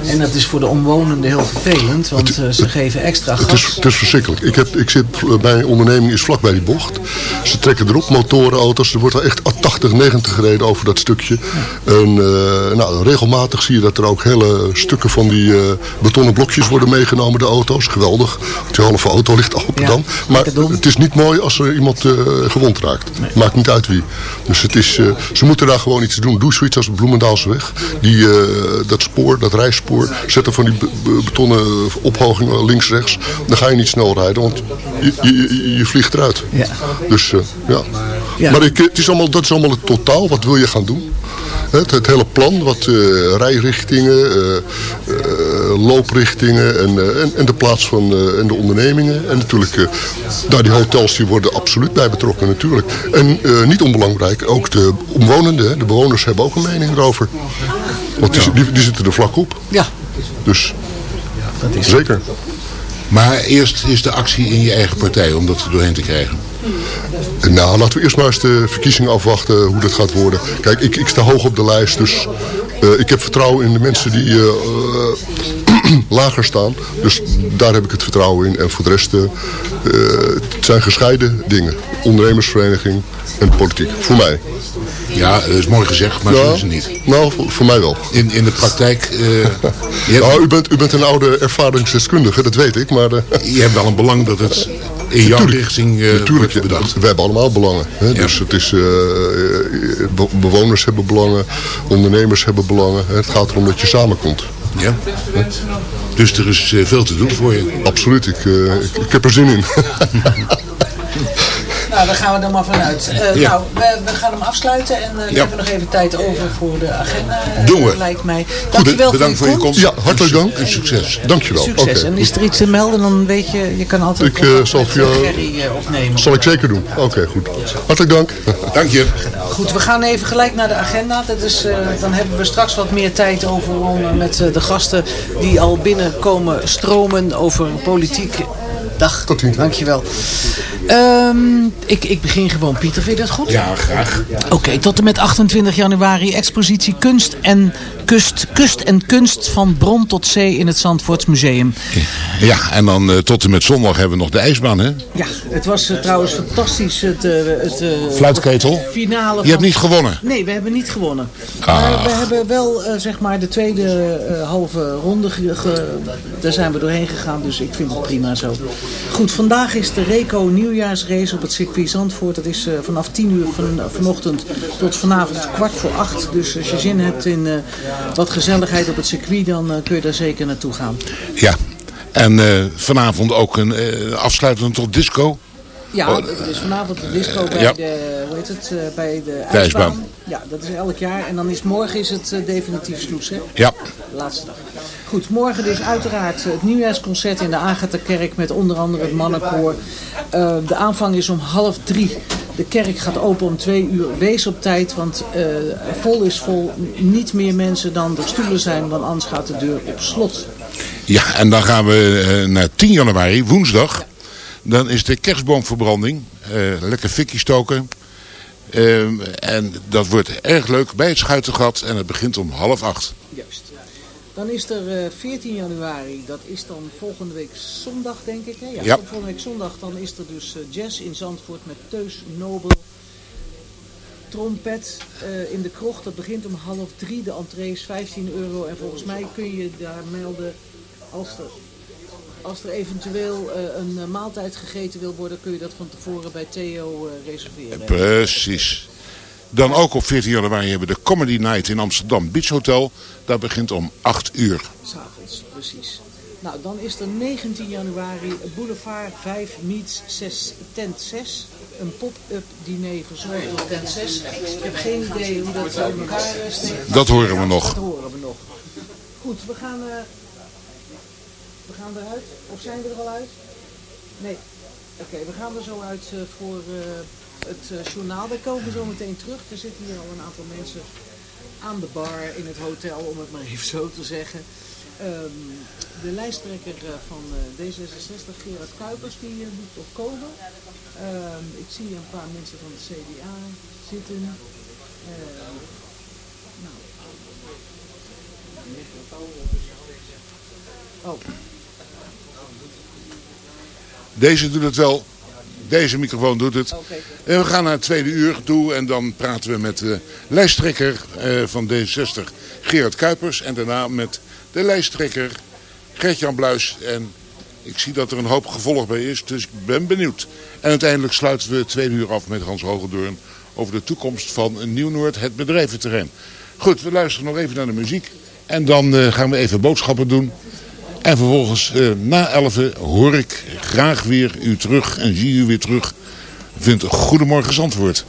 En dat is voor de omwonenden heel vervelend, want eh, ze geven extra Het is, gas. het is verschrikkelijk. Ik, heb, ik zit, eh, mijn onderneming is vlak bij die bocht. Ze trekken erop, motoren, auto's. Er wordt er echt 80, 90 gereden over dat stukje. En eh, nou, regelmatig zie je dat er ook hele stukken van die eh, betonnen blokjes worden meegenomen, de auto's. Geweldig. Die halve auto ligt open Ja, dan. Maar het is niet mooi als er iemand eh, gewond raakt. Maakt niet uit wie. Dus het is, eh, ze moeten daar gewoon iets doen. Doe zoiets als de Bloemendaalseweg. Die, eh, dat spoor, dat rijspoor. Zet er van die be- be- betonnen ophogingen links, rechts. Dan ga je niet snel rijden, want je, je, vliegt eruit. Ja. Dus eh, ja. Ja. Maar ik, het is allemaal, dat is allemaal het totaal. Wat wil je gaan doen? Het, het hele plan, wat eh, rijrichtingen, eh, eh, looprichtingen en, eh, en, en de plaats van eh, en de ondernemingen. En natuurlijk, eh, daar die hotels die worden absoluut bij betrokken natuurlijk. En eh, niet onbelangrijk, ook de omwonenden, de bewoners hebben ook een mening erover. Want die, die, die zitten er vlak op. Ja, Dus dat is zeker. Maar eerst is de actie in je eigen partij om dat er doorheen te krijgen. Nou, laten we eerst maar eens de verkiezingen afwachten hoe dat gaat worden. Kijk, ik, ik sta hoog op de lijst, dus eh, ik heb vertrouwen in de mensen die eh, eh, lager staan. Dus daar heb ik het vertrouwen in. En voor de rest, het zijn gescheiden dingen. Ondernemersvereniging en politiek, voor mij. Ja, dat is mooi gezegd, maar zo is het niet. Nou, voor, voor mij wel. In, in de praktijk, Nou, u bent, u bent een oude ervaringsdeskundige, dat weet ik. Maar je hebt wel een belang dat het in jouw richting eh, Natuurlijk, wordt ja, bedacht. we hebben allemaal belangen. Hè? Dus het is, eh, eh, be- bewoners hebben belangen, ondernemers hebben belangen. Het gaat erom dat je samenkomt. Ja. Dus er is eh, veel te doen voor je. Absoluut, ik, eh, ik, ik heb er zin in. Nou, daar gaan we dan maar vanuit. Eh, Ja. Nou, we, we gaan hem afsluiten en eh, we Ja. hebben nog even tijd over voor de agenda. eh, Doen we. Lijkt mij. Dankjewel Bedankt voor je komst. Ja, hartelijk dank. En succes. Dankjewel. Succes. Oké, En is er iets te melden, dan weet je, je kan altijd Ik, zal via- Gerry opnemen. Zal ik zeker doen. Oké, goed. Hartelijk dank. Dank je. Goed, we gaan even gelijk naar de agenda. Dat is, eh, dan hebben we straks wat meer tijd over om met de gasten die al binnenkomen stromen over politiek. Dag, Tot ziens. dankjewel. Ehm, ik, ik begin gewoon, Pieter. Vind je dat goed? Ja, graag. Oké, tot en met 28 januari expositie Kunst en, kust, kust en Kunst van Bron tot Zee in het Zandvoorts Museum. Ja, en dan eh, tot en met zondag hebben we nog de ijsbaan, hè? Ja, het was eh, trouwens fantastisch. Het, eh, het Fluitketel. finale Je hebt niet gewonnen. Nee, we hebben niet gewonnen. Ah. Maar we hebben wel, zeg maar, de tweede halve ronde, daar zijn we doorheen gegaan. Dus ik vind het prima zo. Goed, vandaag is de Reco nieuwjaarsrace op het circuit Zandvoort. Dat is vanaf 10 uur van, vanochtend tot vanavond kwart voor acht. Dus als je zin hebt in wat gezelligheid op het circuit, dan eh, kun je daar zeker naartoe gaan. Ja. En eh, vanavond ook een eh, afsluitend tot disco. Ja, Oh, er is vanavond de disco bij ja. de, hoe heet het, bij de De ijsbaan. Ja, dat is elk jaar. En dan is morgen is het definitief sloes, hè? Ja. De laatste dag. Goed, morgen dus uiteraard het nieuwjaarsconcert in de Agatha-kerk met onder andere het mannenkoor. Uh, de aanvang is om half drie. De kerk gaat open om twee uur. Wees op tijd, want uh, vol is vol. Niet meer mensen dan er stoelen zijn, want anders gaat de deur op slot. Ja, en dan gaan we uh, naar 10 januari, woensdag. Dan is de kerstboomverbranding. lekker fikkie stoken. Um, en dat wordt erg leuk bij het Schuitengat en het begint om half acht. Juist. Dan is er uh, 14 januari, dat is dan volgende week zondag denk ik. Hè? Ja, ja. volgende week zondag dan is er dus uh, jazz in Zandvoort met Teus Nobel. Trompet uh, in de krocht, dat begint om half drie. De entree is 15 euro en volgens mij kun je daar melden als er als er eventueel uh, een maaltijd gegeten wil worden, kun je dat van tevoren bij Theo uh, reserveren. Precies. Dan ook op 14 januari hebben we de Comedy Night in Amsterdam Beach Hotel. Dat begint om 8 uur. S'avonds, precies. Nou, dan is er 19 januari Boulevard 5 meets 6, tent 6. Een pop-up diner verzorgd door tent 6. Ik heb geen idee hoe dat in elkaar steekt. Dat horen we nog. Dat horen we nog. Goed, we gaan... We gaan eruit. Of zijn we er al uit? Nee. Oké, okay, we gaan er zo uit uh, voor uh, het uh, journaal. We komen zo meteen terug. Er zitten hier al een aantal mensen aan de bar in het hotel, om het maar even zo te zeggen. Um, de lijsttrekker van D66, Gerard Kuipers, die moet nog komen. Ik zie een paar mensen van de CDA zitten. nou. Oh. Deze doet het wel. Deze microfoon doet het. En we gaan naar het tweede uur toe en dan praten we met de lijsttrekker uh, van D66, Gerard Kuipers. En daarna met de lijsttrekker Gert-Jan Bluis. En ik zie dat er een hoop gevolg bij is, dus ik ben benieuwd. En uiteindelijk sluiten we het tweede uur af met Hans Hogendoorn over de toekomst van Nieuw-Noord, het bedrijventerrein. Goed, we luisteren nog even naar de muziek. En dan uh, gaan we even boodschappen doen. En vervolgens uh, na 11 hoor ik graag weer u terug en zie u weer terug. Vindt Goedemorgen Zandvoort.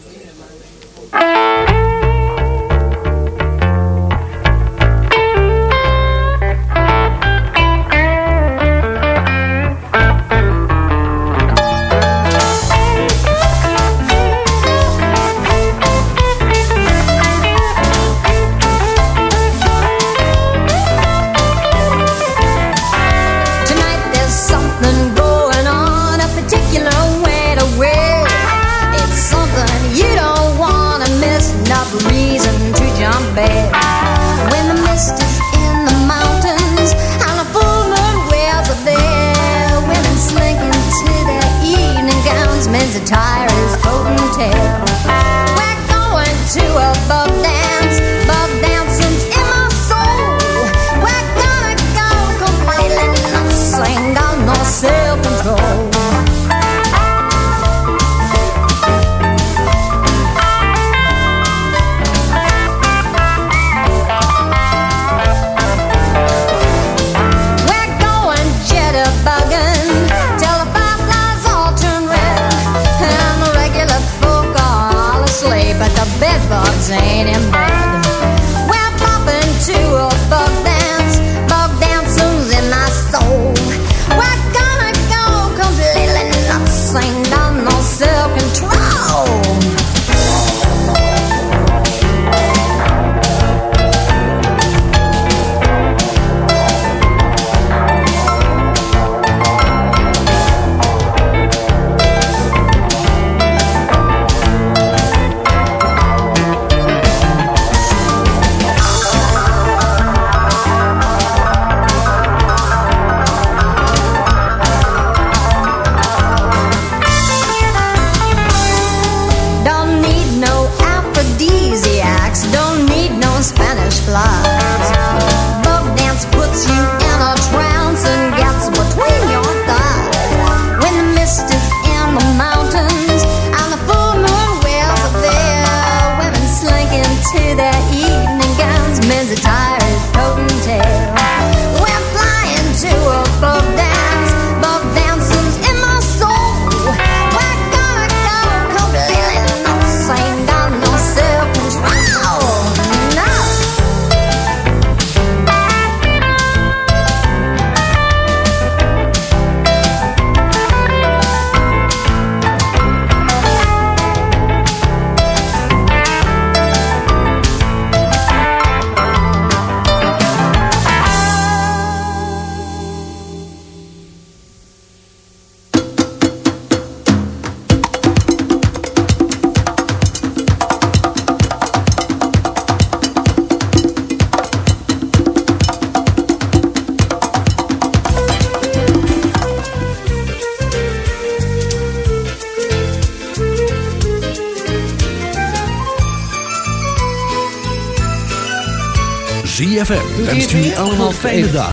всегда.